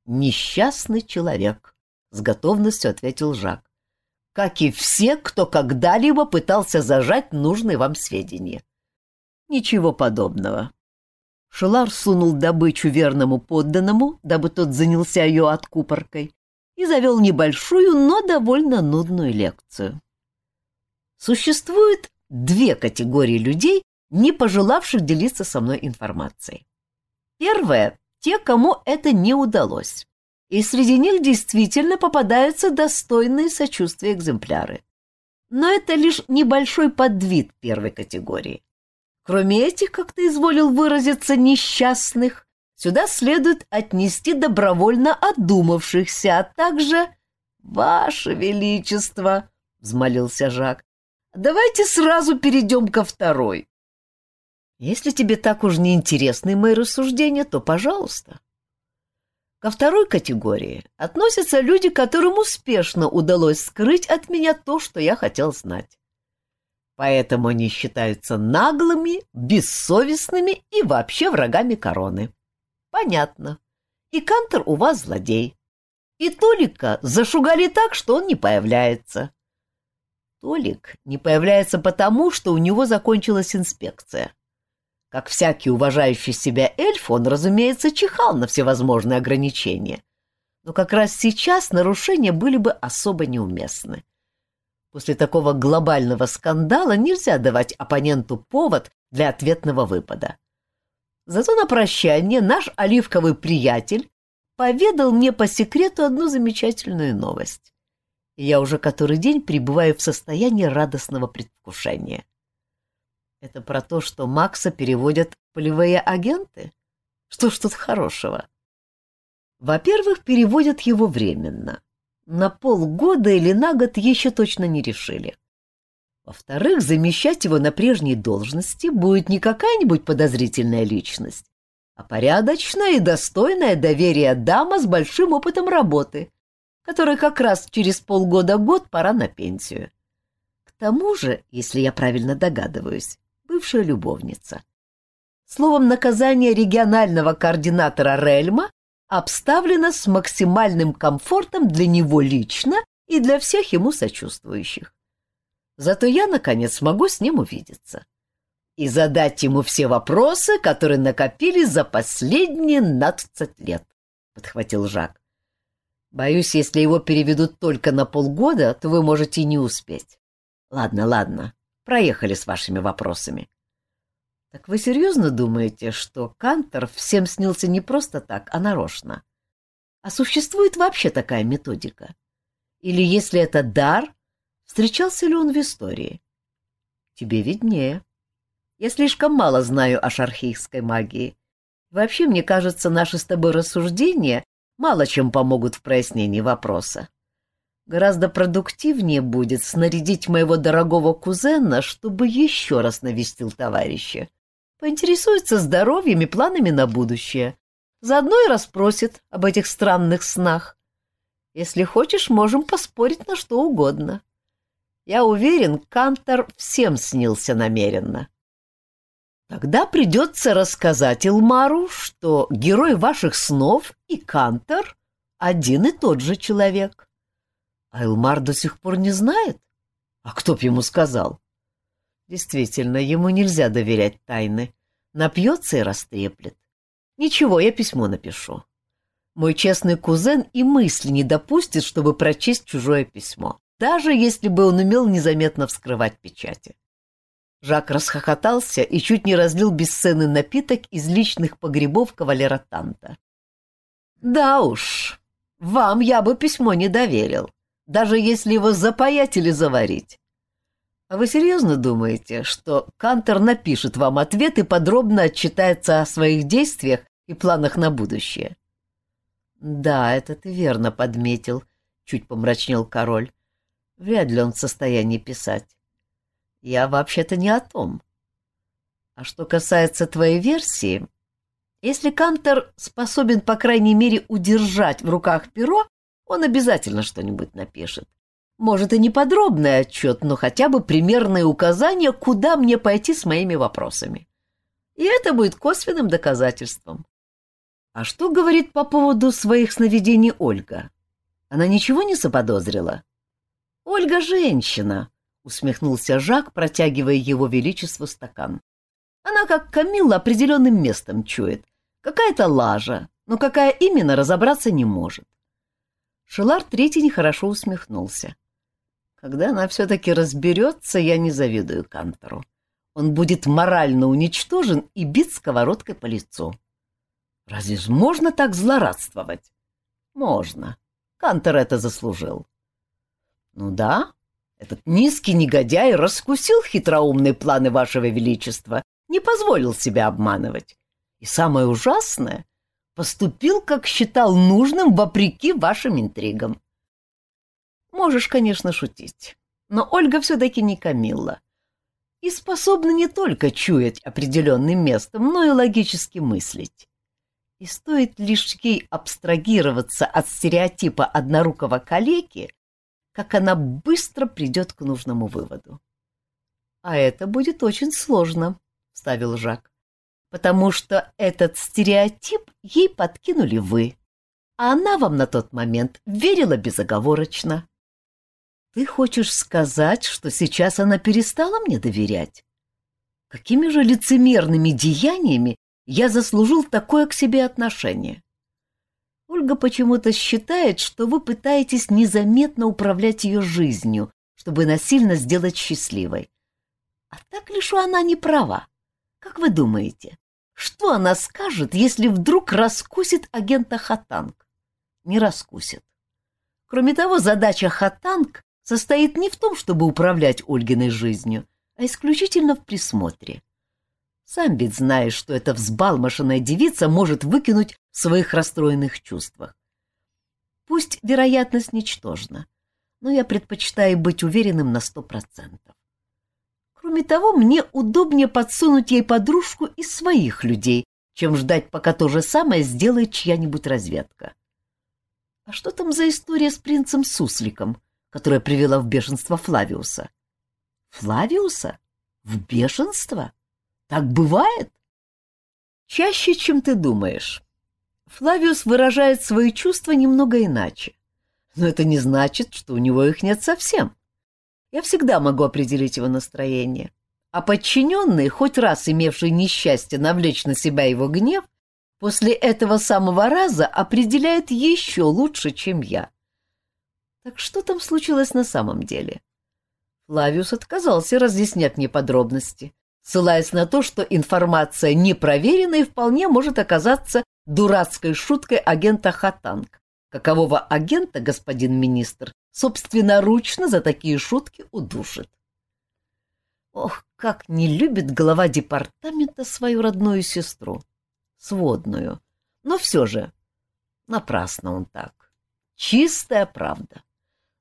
Несчастный человек, — с готовностью ответил Жак как и все, кто когда-либо пытался зажать нужные вам сведения. Ничего подобного. Шелар сунул добычу верному подданному, дабы тот занялся ее откупоркой, и завел небольшую, но довольно нудную лекцию. Существует две категории людей, не пожелавших делиться со мной информацией. Первая — те, кому это не удалось и среди них действительно попадаются достойные сочувствия экземпляры. Но это лишь небольшой подвид первой категории. Кроме этих, как ты изволил выразиться, несчастных, сюда следует отнести добровольно одумавшихся, а также... «Ваше Величество!» — взмолился Жак. «Давайте сразу перейдем ко второй». «Если тебе так уж не интересны мои рассуждения, то пожалуйста». Ко второй категории относятся люди, которым успешно удалось скрыть от меня то, что я хотел знать. Поэтому они считаются наглыми, бессовестными и вообще врагами короны. Понятно. И Кантер у вас злодей. И Толика зашугали так, что он не появляется. Толик не появляется потому, что у него закончилась инспекция. Как всякий уважающий себя эльф, он, разумеется, чихал на всевозможные ограничения. Но как раз сейчас нарушения были бы особо неуместны. После такого глобального скандала нельзя давать оппоненту повод для ответного выпада. Зато на прощание наш оливковый приятель поведал мне по секрету одну замечательную новость. Я уже который день пребываю в состоянии радостного предвкушения. Это про то, что Макса переводят полевые агенты? Что ж тут хорошего? Во-первых, переводят его временно. На полгода или на год еще точно не решили. Во-вторых, замещать его на прежней должности будет не какая-нибудь подозрительная личность, а порядочная и достойная доверия дама с большим опытом работы, которой как раз через полгода-год пора на пенсию. К тому же, если я правильно догадываюсь, бывшая любовница. Словом, наказание регионального координатора Рельма обставлено с максимальным комфортом для него лично и для всех ему сочувствующих. Зато я, наконец, смогу с ним увидеться и задать ему все вопросы, которые накопились за последние двадцать лет, — подхватил Жак. Боюсь, если его переведут только на полгода, то вы можете не успеть. Ладно, ладно, Проехали с вашими вопросами. Так вы серьезно думаете, что Кантор всем снился не просто так, а нарочно? А существует вообще такая методика? Или если это дар, встречался ли он в истории? Тебе виднее. Я слишком мало знаю о шархийской магии. Вообще, мне кажется, наши с тобой рассуждения мало чем помогут в прояснении вопроса. Гораздо продуктивнее будет снарядить моего дорогого кузена, чтобы еще раз навестил товарища. Поинтересуется здоровьем и планами на будущее. Заодно и расспросит об этих странных снах. Если хочешь, можем поспорить на что угодно. Я уверен, Кантор всем снился намеренно. Тогда придется рассказать Илмару, что герой ваших снов и Кантор один и тот же человек. А Илмар до сих пор не знает? А кто б ему сказал? Действительно, ему нельзя доверять тайны. Напьется и растреплет. Ничего, я письмо напишу. Мой честный кузен и мысли не допустит, чтобы прочесть чужое письмо, даже если бы он умел незаметно вскрывать печати. Жак расхохотался и чуть не разлил бесценный напиток из личных погребов кавалера Танта. «Да уж, вам я бы письмо не доверил, даже если его запаять или заварить. А вы серьезно думаете, что Кантер напишет вам ответ и подробно отчитается о своих действиях и планах на будущее?» «Да, это ты верно подметил», — чуть помрачнел король. «Вряд ли он в состоянии писать. Я вообще-то не о том. А что касается твоей версии, если Кантер способен, по крайней мере, удержать в руках перо, он обязательно что-нибудь напишет. Может, и не подробный отчет, но хотя бы примерные указания, куда мне пойти с моими вопросами. И это будет косвенным доказательством. А что говорит по поводу своих сновидений Ольга? Она ничего не заподозрила? Ольга женщина, усмехнулся Жак, протягивая его величеству стакан. Она, как Камилла, определенным местом чует. Какая-то лажа, но какая именно, разобраться не может. Шелар Третий нехорошо усмехнулся. Когда она все-таки разберется, я не завидую Кантору. Он будет морально уничтожен и бит сковородкой по лицу. Разве ж можно так злорадствовать? Можно. Кантор это заслужил. Ну да, этот низкий негодяй раскусил хитроумные планы вашего величества, не позволил себя обманывать. И самое ужасное, поступил, как считал нужным, вопреки вашим интригам. Можешь, конечно, шутить, но Ольга все-таки не Камилла и способна не только чуять определенным местом, но и логически мыслить. И стоит лишь ей абстрагироваться от стереотипа однорукого калеки, как она быстро придет к нужному выводу. — А это будет очень сложно, — вставил Жак, — потому что этот стереотип ей подкинули вы, а она вам на тот момент верила безоговорочно. Ты хочешь сказать, что сейчас она перестала мне доверять? Какими же лицемерными деяниями я заслужил такое к себе отношение. Ольга почему-то считает, что вы пытаетесь незаметно управлять ее жизнью, чтобы насильно сделать счастливой. А так лишь она не права. Как вы думаете, что она скажет, если вдруг раскусит агента Хатанг? Не раскусит. Кроме того, задача Хатанг состоит не в том, чтобы управлять Ольгиной жизнью, а исключительно в присмотре. Сам ведь знаешь, что эта взбалмошенная девица может выкинуть в своих расстроенных чувствах. Пусть вероятность ничтожна, но я предпочитаю быть уверенным на сто процентов. Кроме того, мне удобнее подсунуть ей подружку из своих людей, чем ждать, пока то же самое сделает чья-нибудь разведка. А что там за история с принцем Сусликом, которая привела в бешенство Флавиуса? Флавиуса? В бешенство? Так бывает? Чаще, чем ты думаешь. Флавиус выражает свои чувства немного иначе. Но это не значит, что у него их нет совсем. Я всегда могу определить его настроение. А подчиненный, хоть раз имевший несчастье навлечь на себя его гнев, после этого самого раза определяет еще лучше, чем я. Так что там случилось на самом деле? Флавиус отказался разъяснять мне подробности, ссылаясь на то, что информация непроверена и вполне может оказаться дурацкой шуткой агента Хатанг, какового агента господин министр собственноручно за такие шутки удушит. Ох, как не любит глава департамента свою родную сестру, сводную. Но все же, напрасно он так. Чистая правда.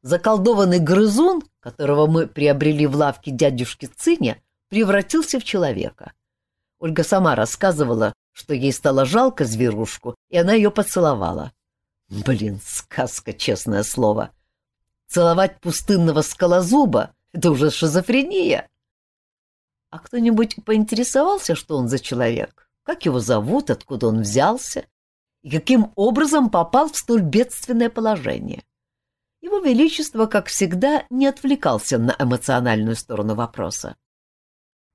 Заколдованный грызун, которого мы приобрели в лавке дядюшки Циня, превратился в человека. Ольга сама рассказывала, что ей стало жалко зверушку, и она ее поцеловала. Блин, сказка, честное слово. Целовать пустынного скалозуба — это уже шизофрения. А кто-нибудь поинтересовался, что он за человек? Как его зовут, откуда он взялся? И каким образом попал в столь бедственное положение? Его Величество, как всегда, не отвлекался на эмоциональную сторону вопроса.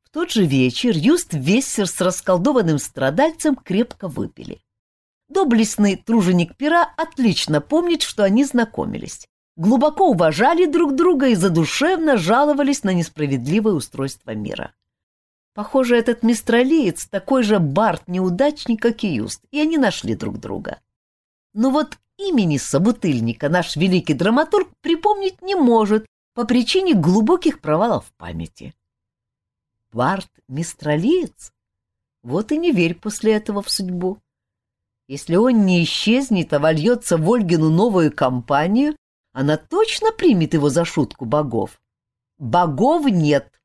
В тот же вечер Юст Вессер с расколдованным страдальцем крепко выпили. Доблестный труженик пера отлично помнит, что они знакомились, глубоко уважали друг друга и задушевно жаловались на несправедливое устройство мира. Похоже, этот мистралиец такой же бард-неудачник, как и Юст, и они нашли друг друга. Но вот имени собутыльника наш великий драматург припомнить не может по причине глубоких провалов в памяти. Бард-мистралиец? Вот и не верь после этого в судьбу. Если он не исчезнет, а вольется в Ольгину новую компанию, она точно примет его за шутку богов. Богов нет,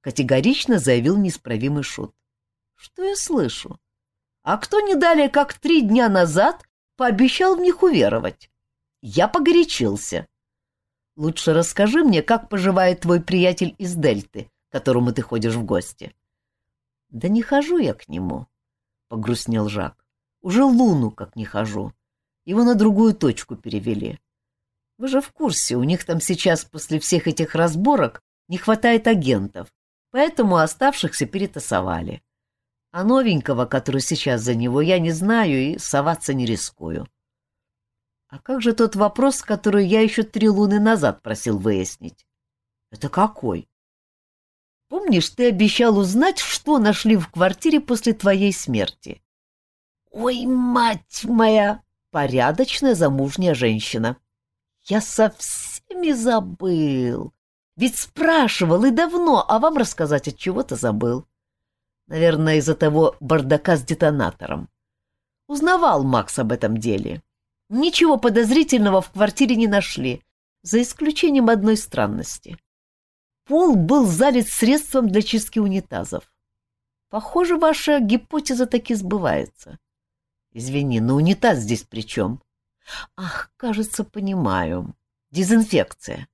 категорично заявил неисправимый шут. Что я слышу? А кто не далее, как три дня назад, пообещал в них уверовать? Я погорячился. Лучше расскажи мне, как поживает твой приятель из Дельты, к которому ты ходишь в гости. Да не хожу я к нему, погрустнел Жак. Уже луну как не хожу. Его на другую точку перевели. Вы же в курсе, у них там сейчас после всех этих разборок не хватает агентов, поэтому оставшихся перетасовали. А новенького, который сейчас за него, я не знаю и соваться не рискую. А как же тот вопрос, который я еще три луны назад просил выяснить? Это какой? Помнишь, ты обещал узнать, что нашли в квартире после твоей смерти? Ой, мать моя! Порядочная замужняя женщина. Я совсем и забыл. Ведь спрашивал и давно, а вам рассказать от чего-то забыл. Наверное, из-за того бардака с детонатором. Узнавал Макс об этом деле. Ничего подозрительного в квартире не нашли, за исключением одной странности. Пол был залит средством для чистки унитазов. Похоже, ваша гипотеза таки сбывается. Извини, но унитаз здесь при чем? Ах, кажется, понимаю. Дезинфекция.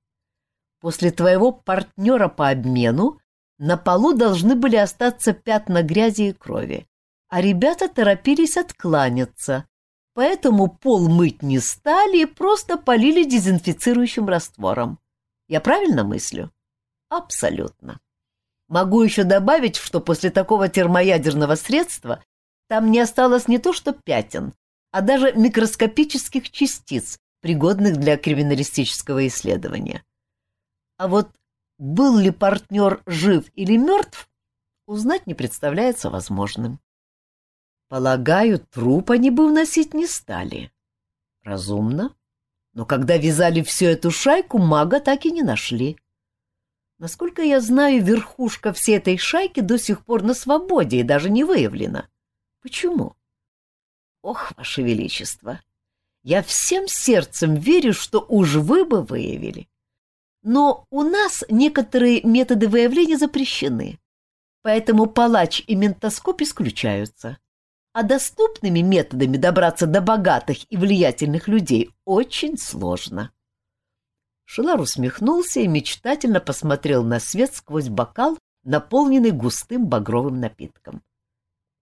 После твоего партнера по обмену на полу должны были остаться пятна грязи и крови, а ребята торопились откланяться, поэтому пол мыть не стали и просто полили дезинфицирующим раствором. Я правильно мыслю? Абсолютно. Могу еще добавить, что после такого термоядерного средства там не осталось не то что пятен, а даже микроскопических частиц, пригодных для криминалистического исследования. А вот был ли партнер жив или мертв, узнать не представляется возможным. Полагаю, труп они бы вносить не стали. Разумно. Но когда вязали всю эту шайку, мага так и не нашли. Насколько я знаю, верхушка всей этой шайки до сих пор на свободе и даже не выявлена. Почему? Ох, Ваше Величество, я всем сердцем верю, что уж вы бы выявили. Но у нас некоторые методы выявления запрещены, поэтому палач и ментоскоп исключаются. А доступными методами добраться до богатых и влиятельных людей очень сложно. Шилар усмехнулся и мечтательно посмотрел на свет сквозь бокал, наполненный густым багровым напитком.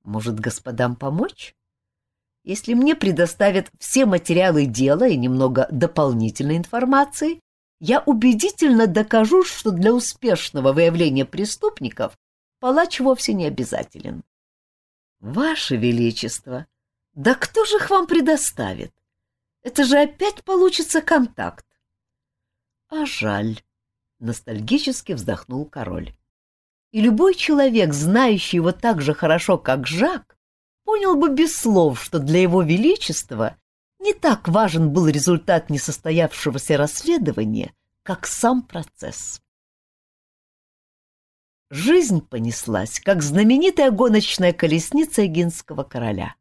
Может, господам помочь? Если мне предоставят все материалы дела и немного дополнительной информации, я убедительно докажу, что для успешного выявления преступников палач вовсе не обязателен. Ваше Величество, да кто же их вам предоставит? Это же опять получится контакт. А жаль, ностальгически вздохнул король. И любой человек, знающий его так же хорошо, как Жак, понял бы без слов, что для его величества не так важен был результат несостоявшегося расследования, как сам процесс. Жизнь понеслась, как знаменитая гоночная колесница эгинского короля,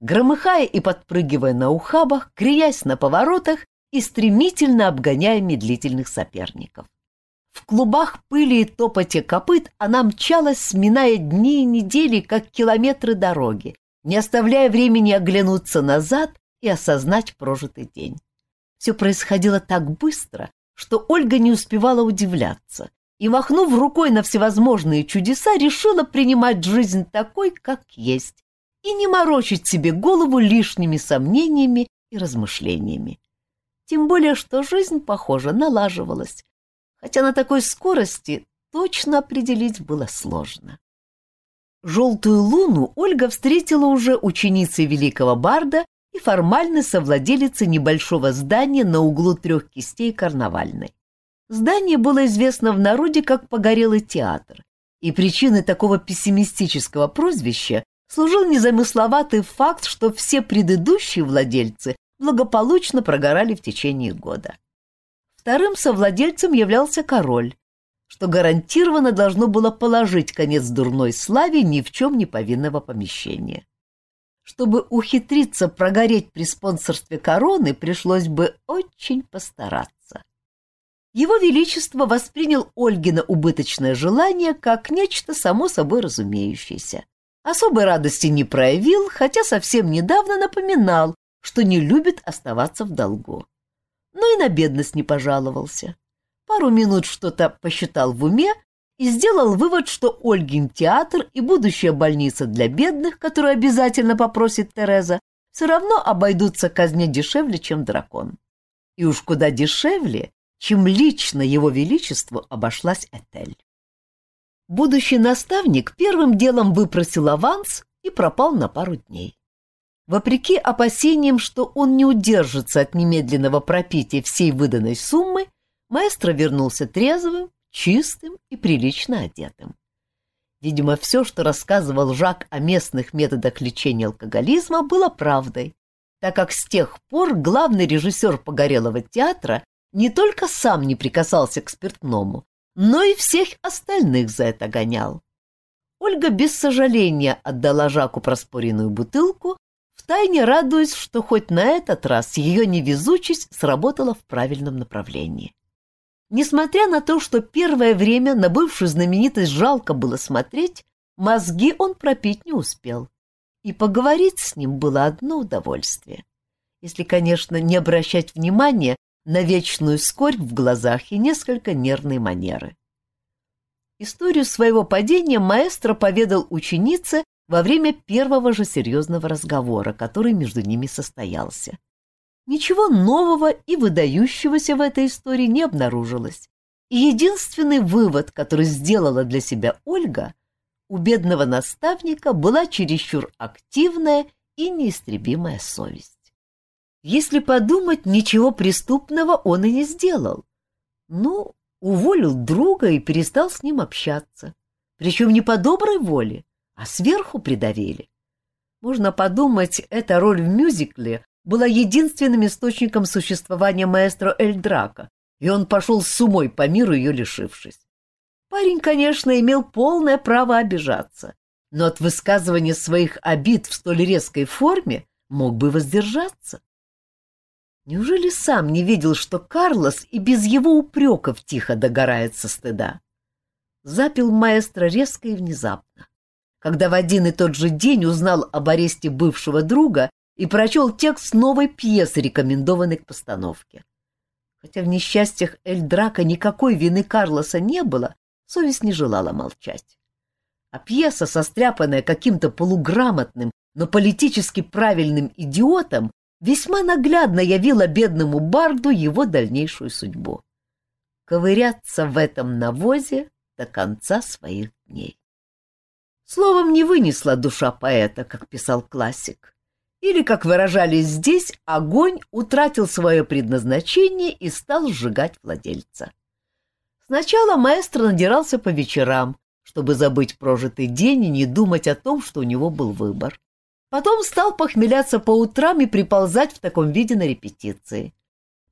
громыхая и подпрыгивая на ухабах, креясь на поворотах и стремительно обгоняя медлительных соперников. В клубах пыли и топоте копыт она мчалась, сминая дни и недели, как километры дороги, не оставляя времени оглянуться назад и осознать прожитый день. Все происходило так быстро, что Ольга не успевала удивляться и, махнув рукой на всевозможные чудеса, решила принимать жизнь такой, как есть, и не морочить себе голову лишними сомнениями и размышлениями. Тем более, что жизнь, похоже, налаживалась, хотя на такой скорости точно определить было сложно. Желтую луну Ольга встретила уже ученицей великого барда и формально совладелицей небольшого здания на углу трех кистей карнавальной. Здание было известно в народе как Погорелый театр, и причиной такого пессимистического прозвища служил незамысловатый факт, что все предыдущие владельцы благополучно прогорали в течение года. Вторым совладельцем являлся король, что гарантированно должно было положить конец дурной славе ни в чем не повинного помещения. Чтобы ухитриться прогореть при спонсорстве короны, пришлось бы очень постараться. Его Величество воспринял Ольгина убыточное желание как нечто само собой разумеющееся. Особой радости не проявил, хотя совсем недавно напоминал, что не любит оставаться в долгу. Но и на бедность не пожаловался. Пару минут что-то посчитал в уме и сделал вывод, что Ольгин театр и будущая больница для бедных, которую обязательно попросит Тереза, все равно обойдутся казне дешевле, чем дракон. И уж куда дешевле, чем лично его величеству обошлась Этель. Будущий наставник первым делом выпросил аванс и пропал на пару дней. Вопреки опасениям, что он не удержится от немедленного пропития всей выданной суммы, маэстро вернулся трезвым, чистым и прилично одетым. Видимо, все, что рассказывал Жак о местных методах лечения алкоголизма, было правдой, так как с тех пор главный режиссер Погорелого театра не только сам не прикасался к спиртному, но и всех остальных за это гонял. Ольга без сожаления отдала Жаку проспоренную бутылку, втайне радуясь, что хоть на этот раз ее невезучесть сработала в правильном направлении. Несмотря на то, что первое время на бывшую знаменитость жалко было смотреть, мозги он пропить не успел. И поговорить с ним было одно удовольствие. Если, конечно, не обращать внимания на вечную скорбь в глазах и несколько нервные манеры. Историю своего падения маэстро поведал ученице во время первого же серьезного разговора, который между ними состоялся. Ничего нового и выдающегося в этой истории не обнаружилось. И единственный вывод, который сделала для себя Ольга, у бедного наставника была чересчур активная и неистребимая совесть. Если подумать, ничего преступного он и не сделал. Ну, уволил друга и перестал с ним общаться. Причем не по доброй воле, а сверху придавили. Можно подумать, эта роль в мюзикле была единственным источником существования маэстро Эльдрака, и он пошел с умой по миру, ее лишившись. Парень, конечно, имел полное право обижаться, но от высказывания своих обид в столь резкой форме мог бы воздержаться. Неужели сам не видел, что Карлос и без его упреков тихо догорает со стыда? Запил маэстро резко и внезапно когда в один и тот же день узнал об аресте бывшего друга и прочел текст новой пьесы, рекомендованной к постановке. Хотя в несчастьях Эльдрака никакой вины Карлоса не было, совесть не желала молчать. А пьеса, состряпанная каким-то полуграмотным, но политически правильным идиотом, весьма наглядно явила бедному барду его дальнейшую судьбу. Ковыряться в этом навозе до конца своих дней. Словом, не вынесла душа поэта, как писал классик. Или, как выражались здесь, огонь утратил свое предназначение и стал сжигать владельца. Сначала маэстро надирался по вечерам, чтобы забыть прожитый день и не думать о том, что у него был выбор. Потом стал похмеляться по утрам и приползать в таком виде на репетиции.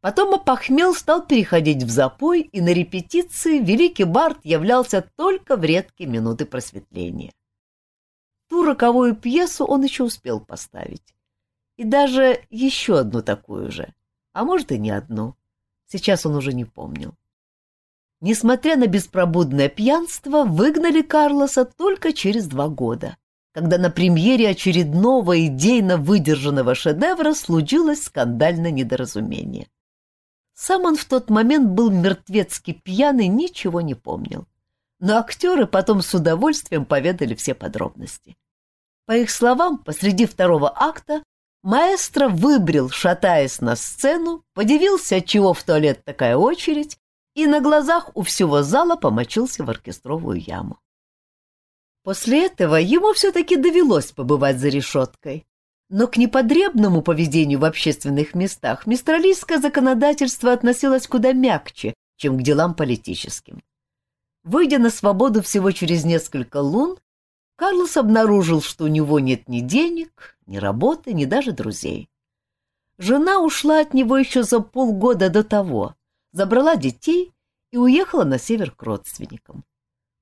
Потом опохмел стал переходить в запой, и на репетиции великий Барт являлся только в редкие минуты просветления. Ту роковую пьесу он еще успел поставить. И даже еще одну такую же. А может, и не одну. Сейчас он уже не помнил. несмотря на беспробудное пьянство, выгнали Карлоса только через два года, когда на премьере очередного идейно выдержанного шедевра случилось скандальное недоразумение. Сам он в тот момент был мертвецки пьяный, ничего не помнил. Но актеры потом с удовольствием поведали все подробности. По их словам, посреди второго акта маэстро выбрил, шатаясь на сцену, подивился, отчего в туалет такая очередь, и на глазах у всего зала помочился в оркестровую яму. После этого ему все-таки довелось побывать за решеткой, но к неподребному поведению в общественных местах мистралийское законодательство относилось куда мягче, чем к делам политическим. Выйдя на свободу всего через несколько лун, Карлос обнаружил, что у него нет ни денег, ни работы, ни даже друзей. Жена ушла от него еще за полгода до того, забрала детей и уехала на север к родственникам.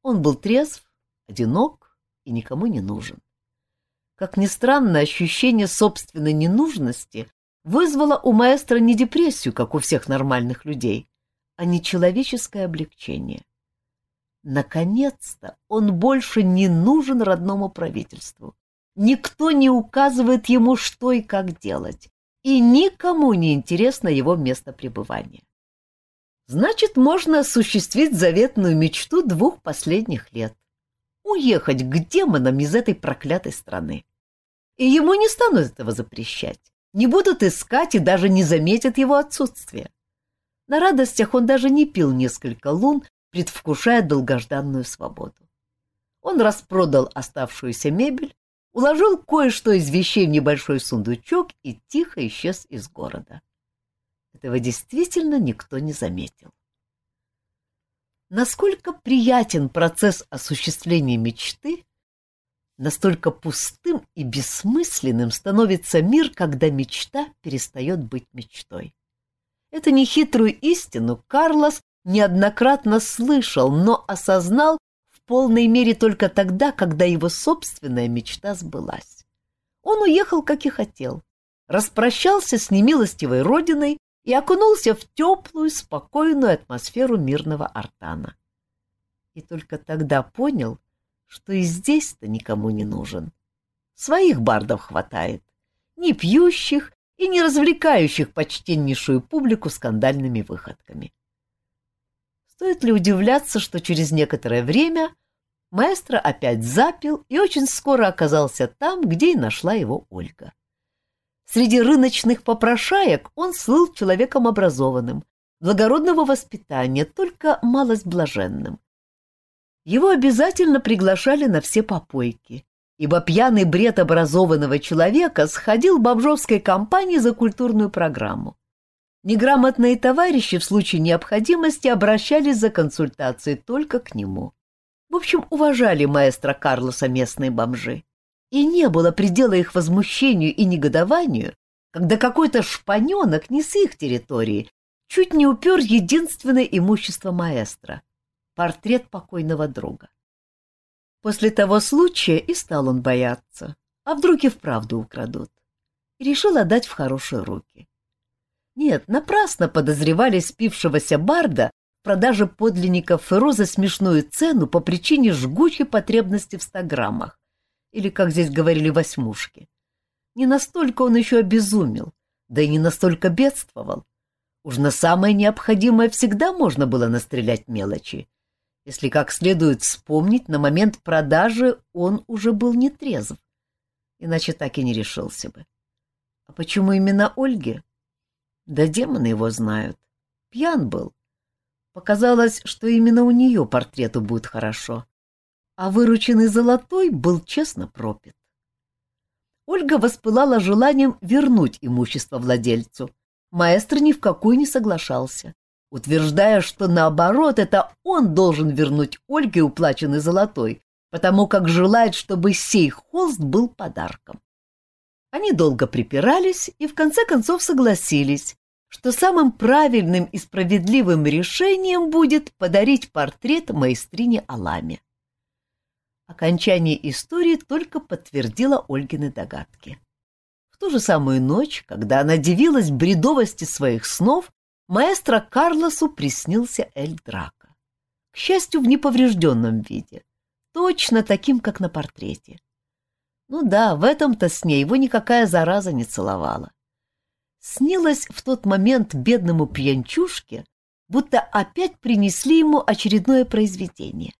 Он был трезв, одинок и никому не нужен. Как ни странно, ощущение собственной ненужности вызвало у маэстро не депрессию, как у всех нормальных людей, а нечеловеческое облегчение. Наконец-то он больше не нужен родному правительству. Никто не указывает ему, что и как делать, и никому не интересно его место пребывания. Значит, можно осуществить заветную мечту двух последних лет уехать к демонам из этой проклятой страны. И ему не станут этого запрещать, не будут искать и даже не заметят его отсутствие. На радостях он даже не пил несколько лун, предвкушая долгожданную свободу. Он распродал оставшуюся мебель, уложил кое-что из вещей в небольшой сундучок и тихо исчез из города. Этого действительно никто не заметил. Насколько приятен процесс осуществления мечты, настолько пустым и бессмысленным становится мир, когда мечта перестает быть мечтой. Эту нехитрую истину Карлос неоднократно слышал, но осознал полной мере только тогда, когда его собственная мечта сбылась. Он уехал, как и хотел, распрощался с немилостивой родиной и окунулся в теплую, спокойную атмосферу мирного Артана. И только тогда понял, что и здесь-то никому не нужен. Своих бардов хватает, не пьющих и не развлекающих почтеннейшую публику скандальными выходками. Стоит ли удивляться, что через некоторое время маэстро опять запил и очень скоро оказался там, где и нашла его Ольга. Среди рыночных попрошаек он слыл человеком образованным, благородного воспитания, только малость блаженным. Его обязательно приглашали на все попойки, ибо пьяный бред образованного человека сходил бомжовской компании за культурную программу. Неграмотные товарищи в случае необходимости обращались за консультацией только к нему. В общем, уважали маэстро Карлоса местные бомжи и не было предела их возмущению и негодованию, когда какой-то шпаненок не с их территории чуть не упер единственное имущество маэстро — портрет покойного друга. После того случая и стал он бояться, а вдруг и вправду украдут, и решил отдать в хорошие руки. Нет, напрасно подозревали спившегося барда в продаже подлинников Феро за смешную цену по причине жгучей потребности в ста граммах, или, как здесь говорили, восьмушки. Не настолько он еще обезумел, да и не настолько бедствовал. Уж на самое необходимое всегда можно было настрелять мелочи. Если как следует вспомнить, на момент продажи он уже был нетрезв, иначе так и не решился бы. А почему именно Ольге? Да демоны его знают. Пьян был. Показалось, что именно у нее портрету будет хорошо а вырученный золотой был честно пропит. Ольга воспылала желанием вернуть имущество владельцу. Маэстро ни в какую не соглашался, утверждая, что наоборот, это он должен вернуть Ольге уплаченный золотой, потому как желает, чтобы сей холст был подарком. Они долго припирались и в конце концов согласились, что самым правильным и справедливым решением будет подарить портрет маэстрине Аламе. Окончание истории только подтвердило Ольгины догадки. В ту же самую ночь, когда она дивилась бредовости своих снов, маэстро Карлосу приснился Эль Драко. к счастью, в неповрежденном виде, точно таким, как на портрете. Ну да, в этом-то сне его никакая зараза не целовала. Снилось в тот момент бедному пьянчушке, будто опять принесли ему очередное произведение,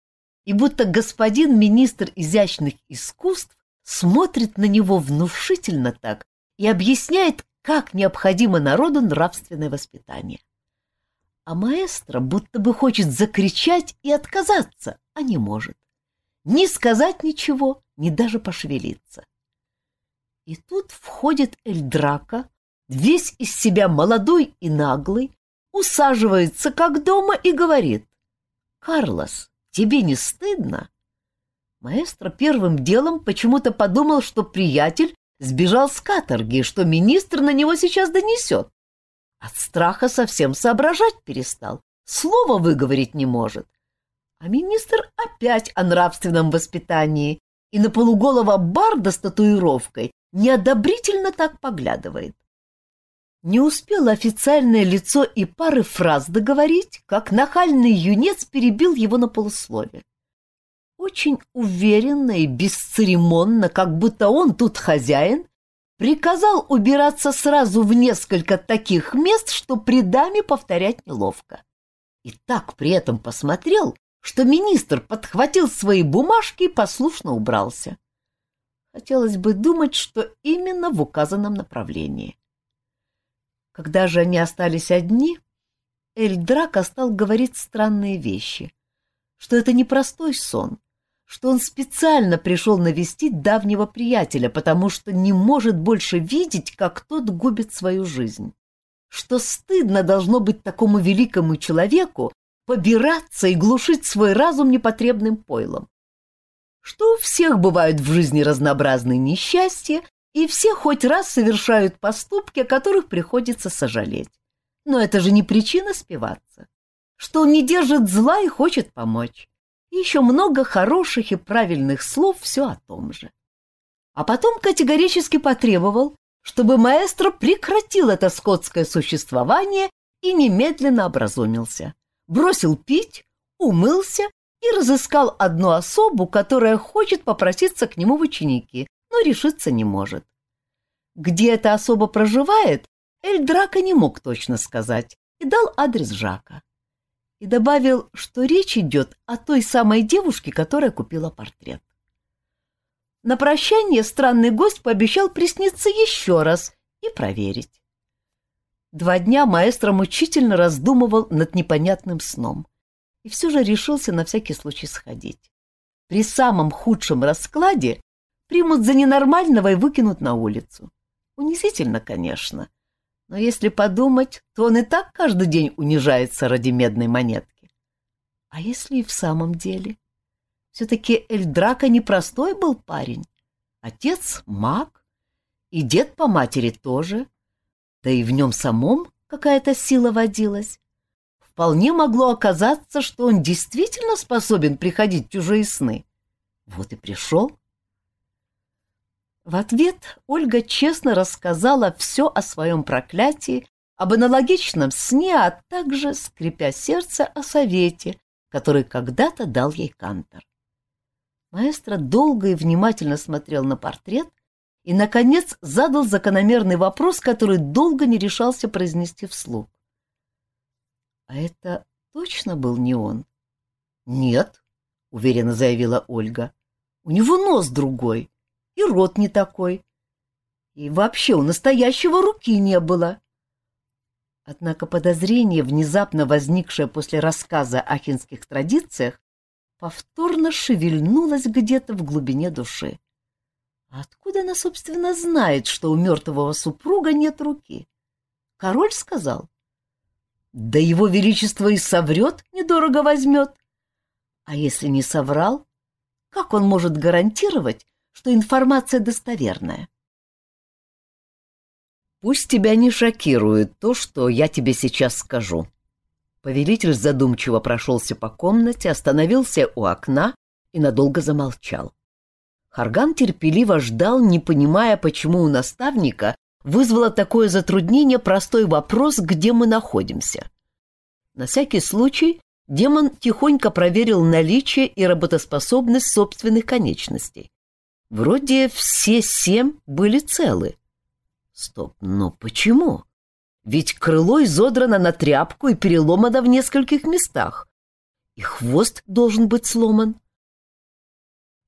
и будто господин министр изящных искусств смотрит на него внушительно так и объясняет, как необходимо народу нравственное воспитание. А маэстро будто бы хочет закричать и отказаться, а не может. Ни сказать ничего, ни даже пошевелиться. И тут входит Эльдрака, весь из себя молодой и наглый, усаживается как дома и говорит, «Карлос, тебе не стыдно?» Маэстро первым делом почему-то подумал, что приятель сбежал с каторги, что министр на него сейчас донесет. От страха совсем соображать перестал, слова выговорить не может. А министр опять о нравственном воспитании и на полуголого барда с татуировкой неодобрительно так поглядывает. Не успело официальное лицо и пары фраз договорить, как нахальный юнец перебил его на полуслове. Очень уверенно и бесцеремонно, как будто он тут хозяин, приказал убираться сразу в несколько таких мест, что при даме повторять неловко. И так при этом посмотрел, что министр подхватил свои бумажки и послушно убрался. Хотелось бы думать, что именно в указанном направлении. Когда же они остались одни, Эль Драко стал говорить странные вещи, что это не простой сон, что он специально пришел навестить давнего приятеля, потому что не может больше видеть, как тот губит свою жизнь, что стыдно должно быть такому великому человеку побираться и глушить свой разум непотребным пойлом, что у всех бывают в жизни разнообразные несчастья, и все хоть раз совершают поступки, о которых приходится сожалеть. Но это же не причина спиваться. Что он не держит зла и хочет помочь. И еще много хороших и правильных слов все о том же. А потом категорически потребовал, чтобы маэстро прекратил это скотское существование и немедленно образумился. Бросил пить, умылся и разыскал одну особу, которая хочет попроситься к нему в ученики, но решиться не может. Где эта особа проживает, Эль Драко не мог точно сказать и дал адрес Жака. И добавил, что речь идет о той самой девушке, которая купила портрет. На прощание странный гость пообещал присниться еще раз и проверить. Два дня маэстро мучительно раздумывал над непонятным сном и все же решился на всякий случай сходить. При самом худшем раскладе примут за ненормального и выкинут на улицу. Унизительно, конечно, но если подумать, то он и так каждый день унижается ради медной монетки. А если и в самом деле? Все-таки Эльдрака непростой был парень. Отец — маг, и дед по матери тоже, да и в нем самом какая-то сила водилась. Вполне могло оказаться, что он действительно способен приходить в чужие сны. Вот и пришел. В ответ Ольга честно рассказала все о своем проклятии, об аналогичном сне, а также, скрипя сердце, о совете, который когда-то дал ей Кантор. Маэстро долго и внимательно смотрел на портрет и, наконец, задал закономерный вопрос, который долго не решался произнести вслух. — А это точно был не он? — Нет, — уверенно заявила Ольга. — У него нос другой и рот не такой. И вообще у настоящего руки не было. Однако подозрение, внезапно возникшее после рассказа о хинских традициях, повторно шевельнулось где-то в глубине души. Откуда она, собственно, знает, что у мертвого супруга нет руки? Король сказал. Да его величество и соврет, недорого возьмет. А если не соврал, как он может гарантировать, что информация достоверная. Пусть тебя не шокирует то, что я тебе сейчас скажу. Повелитель задумчиво прошелся по комнате, остановился у окна и надолго замолчал. Харган терпеливо ждал, не понимая, почему у наставника вызвало такое затруднение простой вопрос, где мы находимся. На всякий случай демон тихонько проверил наличие и работоспособность собственных конечностей. Вроде все семь были целы. Стоп, но почему? Ведь крыло изодрано на тряпку и переломано в нескольких местах. И хвост должен быть сломан.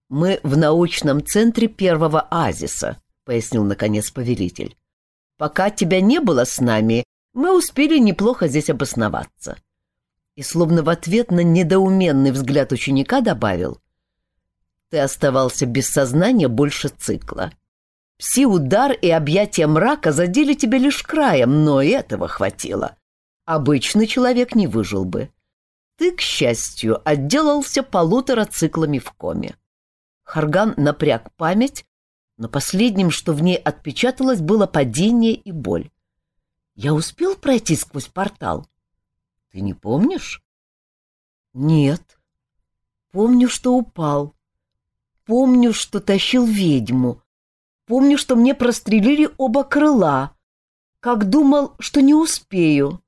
«Мы в научном центре первого оазиса», — пояснил наконец повелитель. «Пока тебя не было с нами, мы успели неплохо здесь обосноваться». И словно в ответ на недоуменный взгляд ученика добавил. «Ты оставался без сознания больше цикла. Пси-удар и объятия мрака задели тебя лишь краем, но и этого хватило. Обычный человек не выжил бы. Ты, к счастью, отделался полутора циклами в коме. Харган напряг память, но последним, что в ней отпечаталось, было падение и боль. Я успел пройти сквозь портал? Ты не помнишь? Нет. Помню, что упал. Помню, что тащил ведьму. Помню, что мне прострелили оба крыла. Как думал, что не успею.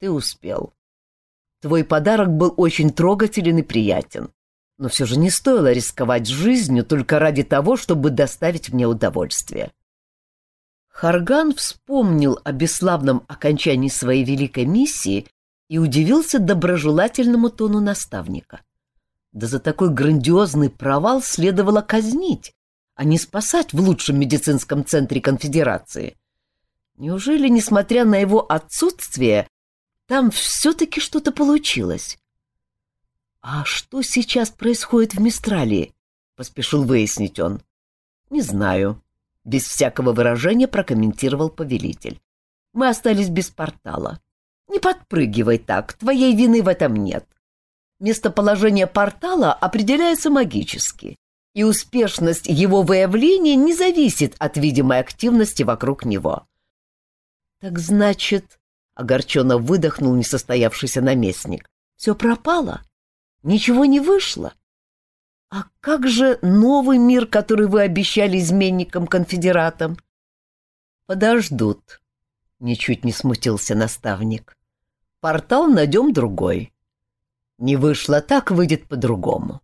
Ты успел. Твой подарок был очень трогателен и приятен но все же не стоило рисковать жизнью только ради того, чтобы доставить мне удовольствие. Харган вспомнил о бесславном окончании своей великой миссии и удивился доброжелательному тону наставника. Да за такой грандиозный провал следовало казнить, а не спасать в лучшем медицинском центре конфедерации. Неужели, несмотря на его отсутствие, там все-таки что-то получилось? «А что сейчас происходит в Мистралии?» — поспешил выяснить он. «Не знаю», — без всякого выражения прокомментировал повелитель. «Мы остались без портала. Не подпрыгивай так, твоей вины в этом нет. Местоположение портала определяется магически, и успешность его выявления не зависит от видимой активности вокруг него». «Так значит...» — огорченно выдохнул несостоявшийся наместник. «Все пропало?» Ничего не вышло. А как же новый мир, который вы обещали изменникам-конфедератам? Подождут. Ничуть не смутился наставник. Портал найдем другой. Не вышло так, выйдет по-другому.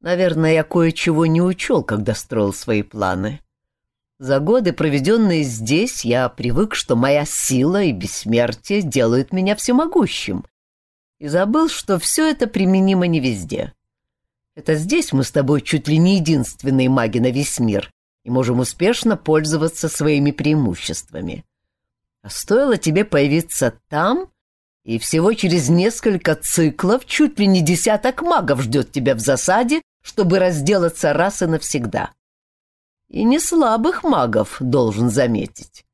Наверное, я кое-чего не учел, когда строил свои планы. За годы, проведенные здесь, я привык, что моя сила и бессмертие делают меня всемогущим, и забыл, что все это применимо не везде. Это здесь мы с тобой чуть ли не единственные маги на весь мир и можем успешно пользоваться своими преимуществами. А стоило тебе появиться там, и всего через несколько циклов чуть ли не десяток магов ждет тебя в засаде, чтобы разделаться раз и навсегда. И не слабых магов, должен заметить.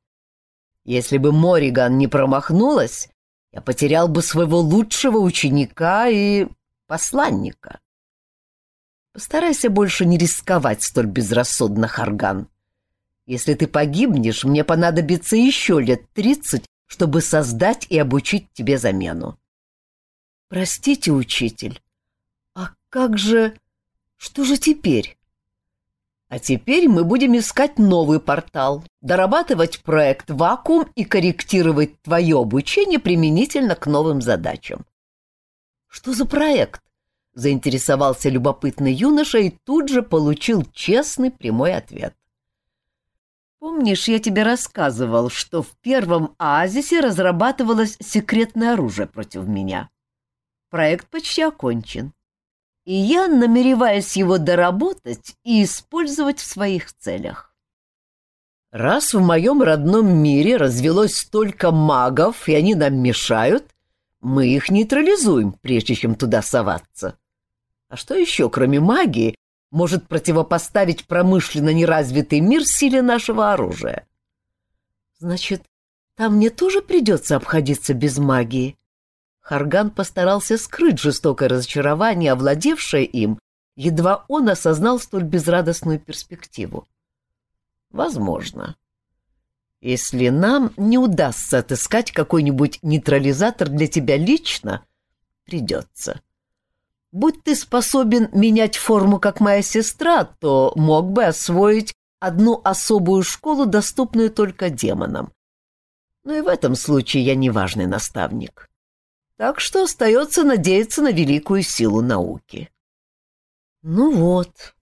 Если бы Мориган не промахнулась, я потерял бы своего лучшего ученика и посланника. Постарайся больше не рисковать столь безрассудно, Харган. Если ты погибнешь, мне понадобится еще лет тридцать, чтобы создать и обучить тебе замену. Простите, учитель, а как же... Что же теперь? А теперь мы будем искать новый портал, дорабатывать проект «Вакуум» и корректировать твое обучение применительно к новым задачам. Что за проект? Заинтересовался любопытный юноша и тут же получил честный прямой ответ. Помнишь, я тебе рассказывал, что в первом оазисе разрабатывалось секретное оружие против меня? Проект почти окончен и я намереваюсь его доработать и использовать в своих целях. Раз в моем родном мире развелось столько магов, и они нам мешают, мы их нейтрализуем, прежде чем туда соваться. А что еще, кроме магии, может противопоставить промышленно неразвитый мир силе нашего оружия? Значит, там мне тоже придется обходиться без магии, Харган постарался скрыть жестокое разочарование, овладевшее им, едва он осознал столь безрадостную перспективу. Возможно. Если нам не удастся отыскать какой-нибудь нейтрализатор для тебя лично, придется. Будь ты способен менять форму, как моя сестра, то мог бы освоить одну особую школу, доступную только демонам. Но и в этом случае я неважный наставник. Так что остается надеяться на великую силу науки. Ну вот,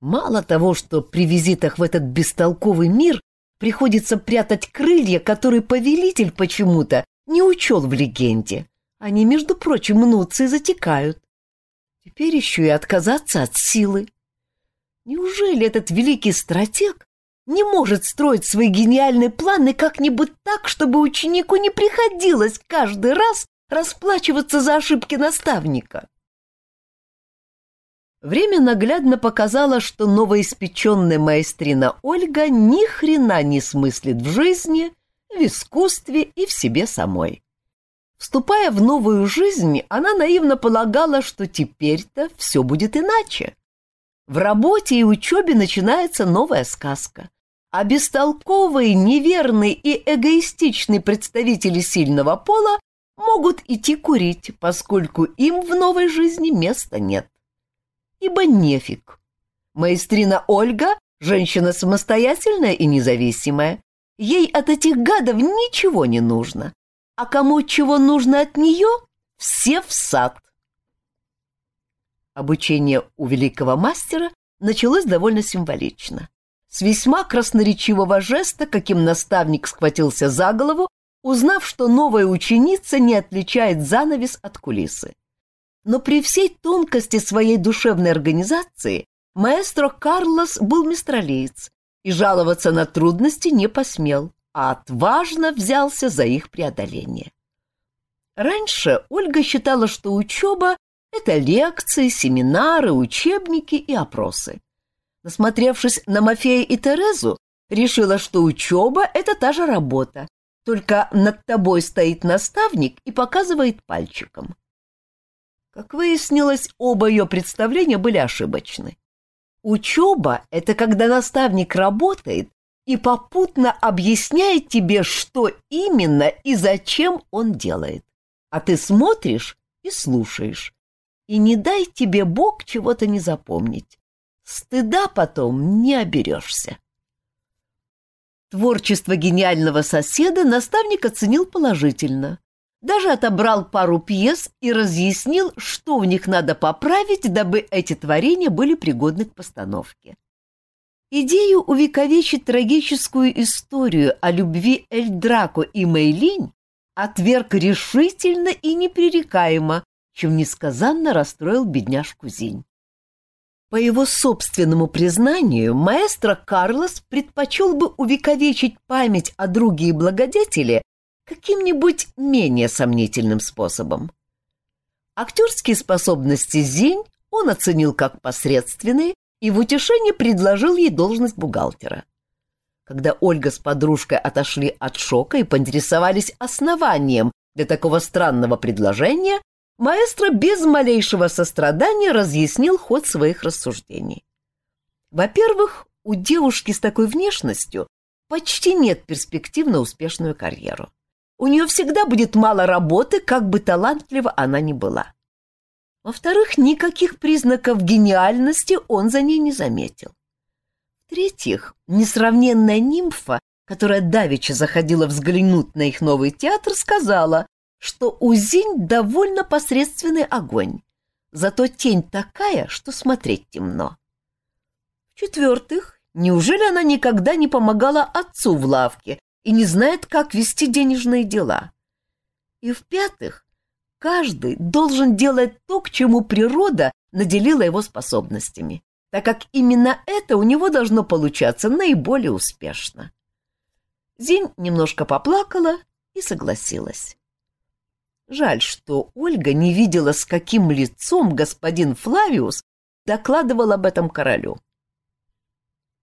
мало того, что при визитах в этот бестолковый мир приходится прятать крылья, которые повелитель почему-то не учел в легенде. Они, между прочим, мнутся и затекают. Теперь еще и отказаться от силы. Неужели этот великий стратег не может строить свои гениальные планы как-нибудь так, чтобы ученику не приходилось каждый раз расплачиваться за ошибки наставника? Время наглядно показало, что новоиспеченная маэстрина Ольга ни хрена не смыслит в жизни, в искусстве и в себе самой. Вступая в новую жизнь, она наивно полагала, что теперь-то все будет иначе. В работе и учебе начинается новая сказка, а бестолковые, неверные и эгоистичные представители сильного пола могут идти курить, поскольку им в новой жизни места нет. Ибо нефиг. Маэстрина Ольга – женщина самостоятельная и независимая. Ей от этих гадов ничего не нужно. А кому чего нужно от нее, все в сад. Обучение у великого мастера началось довольно символично. С весьма красноречивого жеста, каким наставник схватился за голову, узнав, что новая ученица не отличает занавес от кулисы. Но при всей тонкости своей душевной организации маэстро Карлос был мистралиец и жаловаться на трудности не посмел а отважно взялся за их преодоление. Раньше Ольга считала, что учеба — это лекции, семинары, учебники и опросы. Насмотревшись на Мафея и Терезу, решила, что учеба — это та же работа, только над тобой стоит наставник и показывает пальчиком. Как выяснилось, оба ее представления были ошибочны. Учеба — это когда наставник работает и попутно объясняет тебе, что именно и зачем он делает. А ты смотришь и слушаешь. И не дай тебе Бог чего-то не запомнить. Стыда потом не оберешься. Творчество гениального соседа наставник оценил положительно. Даже отобрал пару пьес и разъяснил, что в них надо поправить, дабы эти творения были пригодны к постановке. Идею увековечить трагическую историю о любви Эльдрако и Мэйлинь отверг решительно и непререкаемо, чем несказанно расстроил бедняжку Зинь. По его собственному признанию, маэстро Карлос предпочел бы увековечить память о друге и благодетеле каким-нибудь менее сомнительным способом. Актерские способности Зинь он оценил как посредственные и в утешение предложил ей должность бухгалтера. Когда Ольга с подружкой отошли от шока и поинтересовались основанием для такого странного предложения, маэстро без малейшего сострадания разъяснил ход своих рассуждений. Во-первых, у девушки с такой внешностью почти нет перспектив на успешную карьеру. У нее всегда будет мало работы, как бы талантлива она ни была. Во-вторых, никаких признаков гениальности он за ней не заметил. В-третьих, несравненная нимфа, которая давеча заходила взглянуть на их новый театр, сказала, что у Зинь довольно посредственный огонь, зато тень такая, что смотреть темно. В-четвертых, неужели она никогда не помогала отцу в лавке и не знает, как вести денежные дела? И в-пятых, Каждый должен делать то, к чему природа наделила его способностями, так как именно это у него должно получаться наиболее успешно. Зинь немножко поплакала и согласилась. Жаль, что Ольга не видела, с каким лицом господин Флавиус докладывал об этом королю.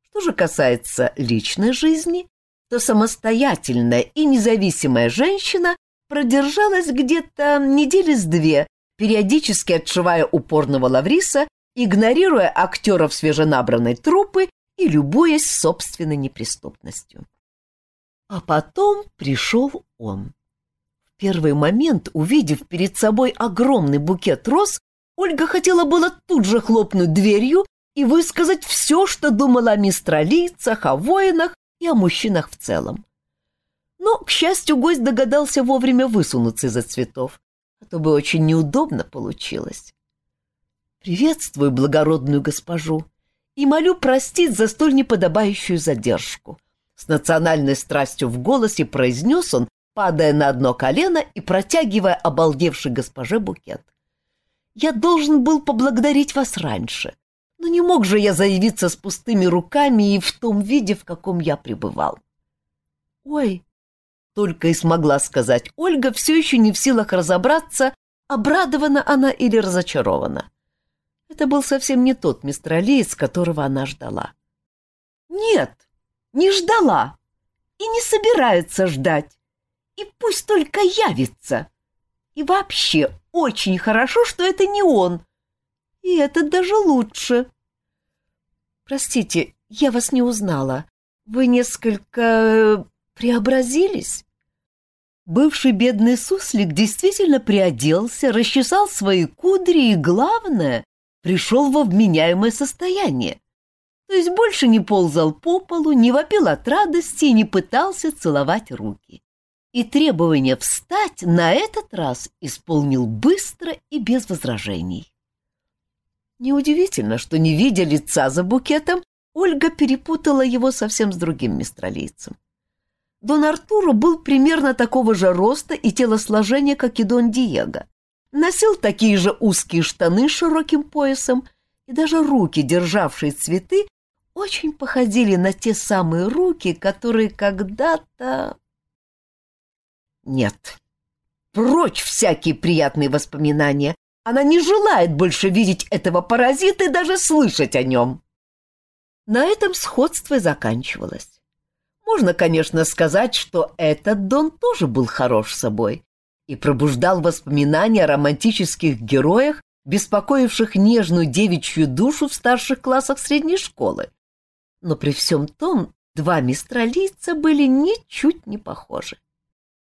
Что же касается личной жизни, то самостоятельная и независимая женщина продержалась где-то недели с две, периодически отшивая упорного Лавриса, игнорируя актеров свеженабранной труппы и любуясь собственной неприступностью. А потом пришел он. Первый момент, увидев перед собой огромный букет роз, Ольга хотела было тут же хлопнуть дверью и высказать все, что думала о мистралийцах, о воинах и о мужчинах в целом. Но, к счастью, гость догадался вовремя высунуться из-за цветов. а то бы очень неудобно получилось. Приветствую благородную госпожу и молю простить за столь неподобающую задержку. С национальной страстью в голосе произнес он, падая на одно колено и протягивая обалдевшей госпоже букет. «Я должен был поблагодарить вас раньше, но не мог же я заявиться с пустыми руками и в том виде, в каком я пребывал». «Ой!» — только и смогла сказать Ольга, все еще не в силах разобраться, обрадована она или разочарована. Это был совсем не тот мистер Алиец, которого она ждала. «Нет, не ждала и не собирается ждать и пусть только явится. И вообще очень хорошо, что это не он. И это даже лучше. Простите, я вас не узнала. Вы несколько э, преобразились? Бывший бедный суслик действительно приоделся, расчесал свои кудри и, главное, пришел во вменяемое состояние. То есть больше не ползал по полу, не вопил от радости и не пытался целовать руки и требование встать на этот раз исполнил быстро и без возражений. Неудивительно, что, не видя лица за букетом, Ольга перепутала его совсем с другим мистралийцем. Дон Артуро был примерно такого же роста и телосложения, как и Дон Диего. Носил такие же узкие штаны с широким поясом, и даже руки, державшие цветы, очень походили на те самые руки, которые когда-то нет. Прочь всякие приятные воспоминания. Она не желает больше видеть этого паразита и даже слышать о нем. На этом сходство заканчивалось. Можно, конечно, сказать, что этот Дон тоже был хорош собой и пробуждал воспоминания о романтических героях, беспокоивших нежную девичью душу в старших классах средней школы. Но при всем том два мистралийца были ничуть не похожи.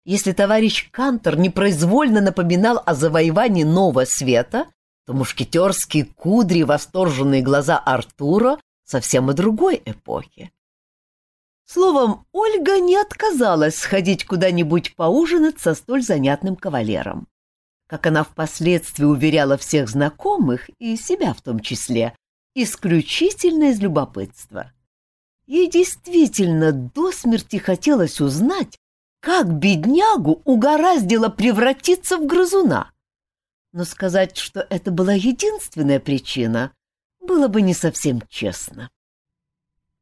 Если товарищ Кантор непроизвольно напоминал о завоевании Нового Света, то мушкетерские кудри и восторженные глаза Артура совсем о другой эпохи. Словом, Ольга не отказалась сходить куда-нибудь поужинать со столь занятным кавалером. Как она впоследствии уверяла всех знакомых, и себя в том числе, исключительно из любопытства. Ей действительно до смерти хотелось узнать, как беднягу угораздило превратиться в грызуна? Но сказать, что это была единственная причина, было бы не совсем честно.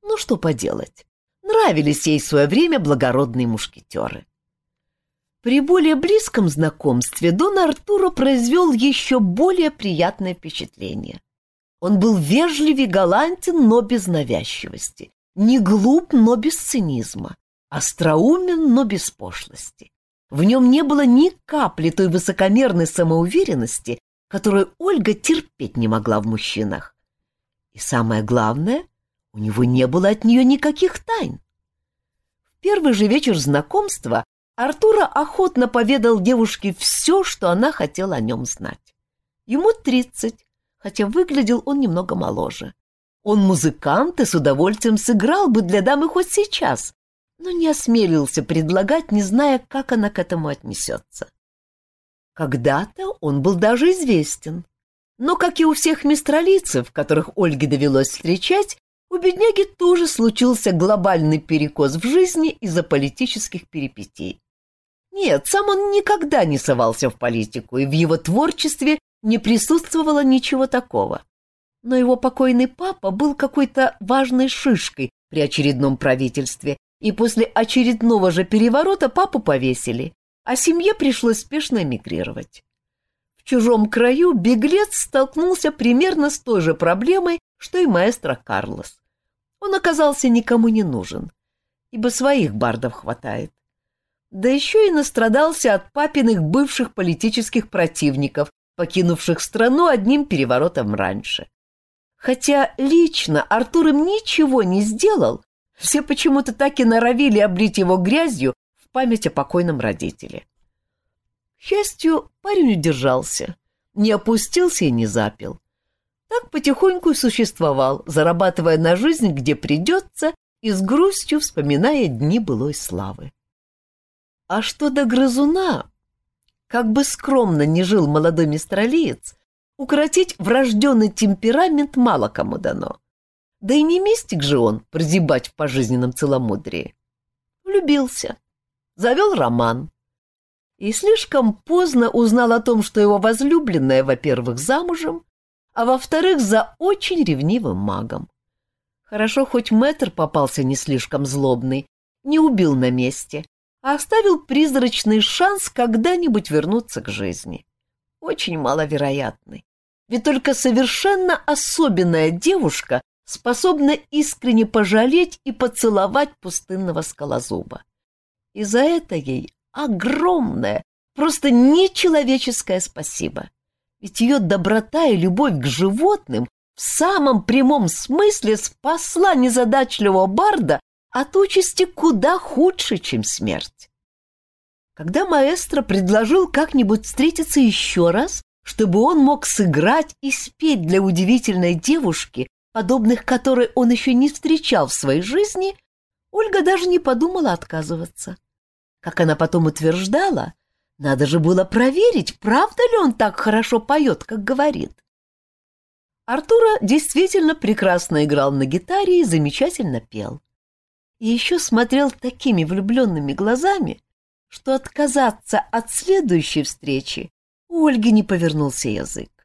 Ну что поделать, нравились ей в свое время благородные мушкетеры. При более близком знакомстве Дон Артуро произвел еще более приятное впечатление. Он был вежлив и галантен, но без навязчивости, не глуп, но без цинизма, остроумен, но без пошлости. В нем не было ни капли той высокомерной самоуверенности, которую Ольга терпеть не могла в мужчинах. И самое главное, у него не было от нее никаких тайн. В первый же вечер знакомства Артура охотно поведал девушке все, что она хотела о нем знать. Ему тридцать, хотя выглядел он немного моложе. Он музыкант и с удовольствием сыграл бы для дамы хоть сейчас, но не осмелился предлагать, не зная, как она к этому отнесется. Когда-то он был даже известен, но, как и у всех мистралийцев, которых Ольге довелось встречать, у бедняги тоже случился глобальный перекос в жизни из-за политических перипетий. Нет, сам он никогда не совался в политику, и в его творчестве не присутствовало ничего такого. Но его покойный папа был какой-то важной шишкой при очередном правительстве и после очередного же переворота папу повесили, а семье пришлось спешно эмигрировать. В чужом краю беглец столкнулся примерно с той же проблемой, что и маэстро Карлос. Он оказался никому не нужен, ибо своих бардов хватает. Да еще и настрадался от папиных бывших политических противников, покинувших страну одним переворотом раньше. Хотя лично Артур им ничего не сделал, все почему-то так и норовили облить его грязью в память о покойном родителе. К счастью, парень удержался, не опустился и не запил. Так потихоньку и существовал, зарабатывая на жизнь, где придется, и с грустью вспоминая дни былой славы. А что до грызуна? как бы скромно не жил молодой мистралиец, укротить врожденный темперамент мало кому дано. Да и не мистик же он прозябать в пожизненном целомудрии. Влюбился, завел роман. И слишком поздно узнал о том, что его возлюбленная, во-первых, замужем, а во-вторых, за очень ревнивым магом. Хорошо, хоть мэтр попался не слишком злобный, не убил на месте, а оставил призрачный шанс когда-нибудь вернуться к жизни. Очень маловероятный. Ведь только совершенно особенная девушка способна искренне пожалеть и поцеловать пустынного скалозуба. И за это ей огромное, просто нечеловеческое спасибо. Ведь ее доброта и любовь к животным в самом прямом смысле спасла незадачливого барда от участи куда худше, чем смерть. Когда маэстро предложил как-нибудь встретиться еще раз, чтобы он мог сыграть и спеть для удивительной девушки, подобных которой он еще не встречал в своей жизни, Ольга даже не подумала отказываться. Как она потом утверждала, надо же было проверить, правда ли он так хорошо поет, как говорит. Артура действительно прекрасно играл на гитаре и замечательно пел. И еще смотрел такими влюбленными глазами, что отказаться от следующей встречи у Ольги не повернулся язык.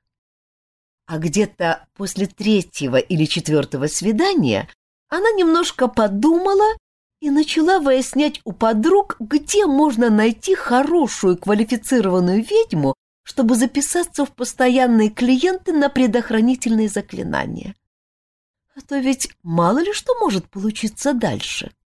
А где-то после третьего или четвертого свидания она немножко подумала и начала выяснять у подруг, где можно найти хорошую квалифицированную ведьму, чтобы записаться в постоянные клиенты на предохранительные заклинания. А то ведь мало ли что может получиться дальше. —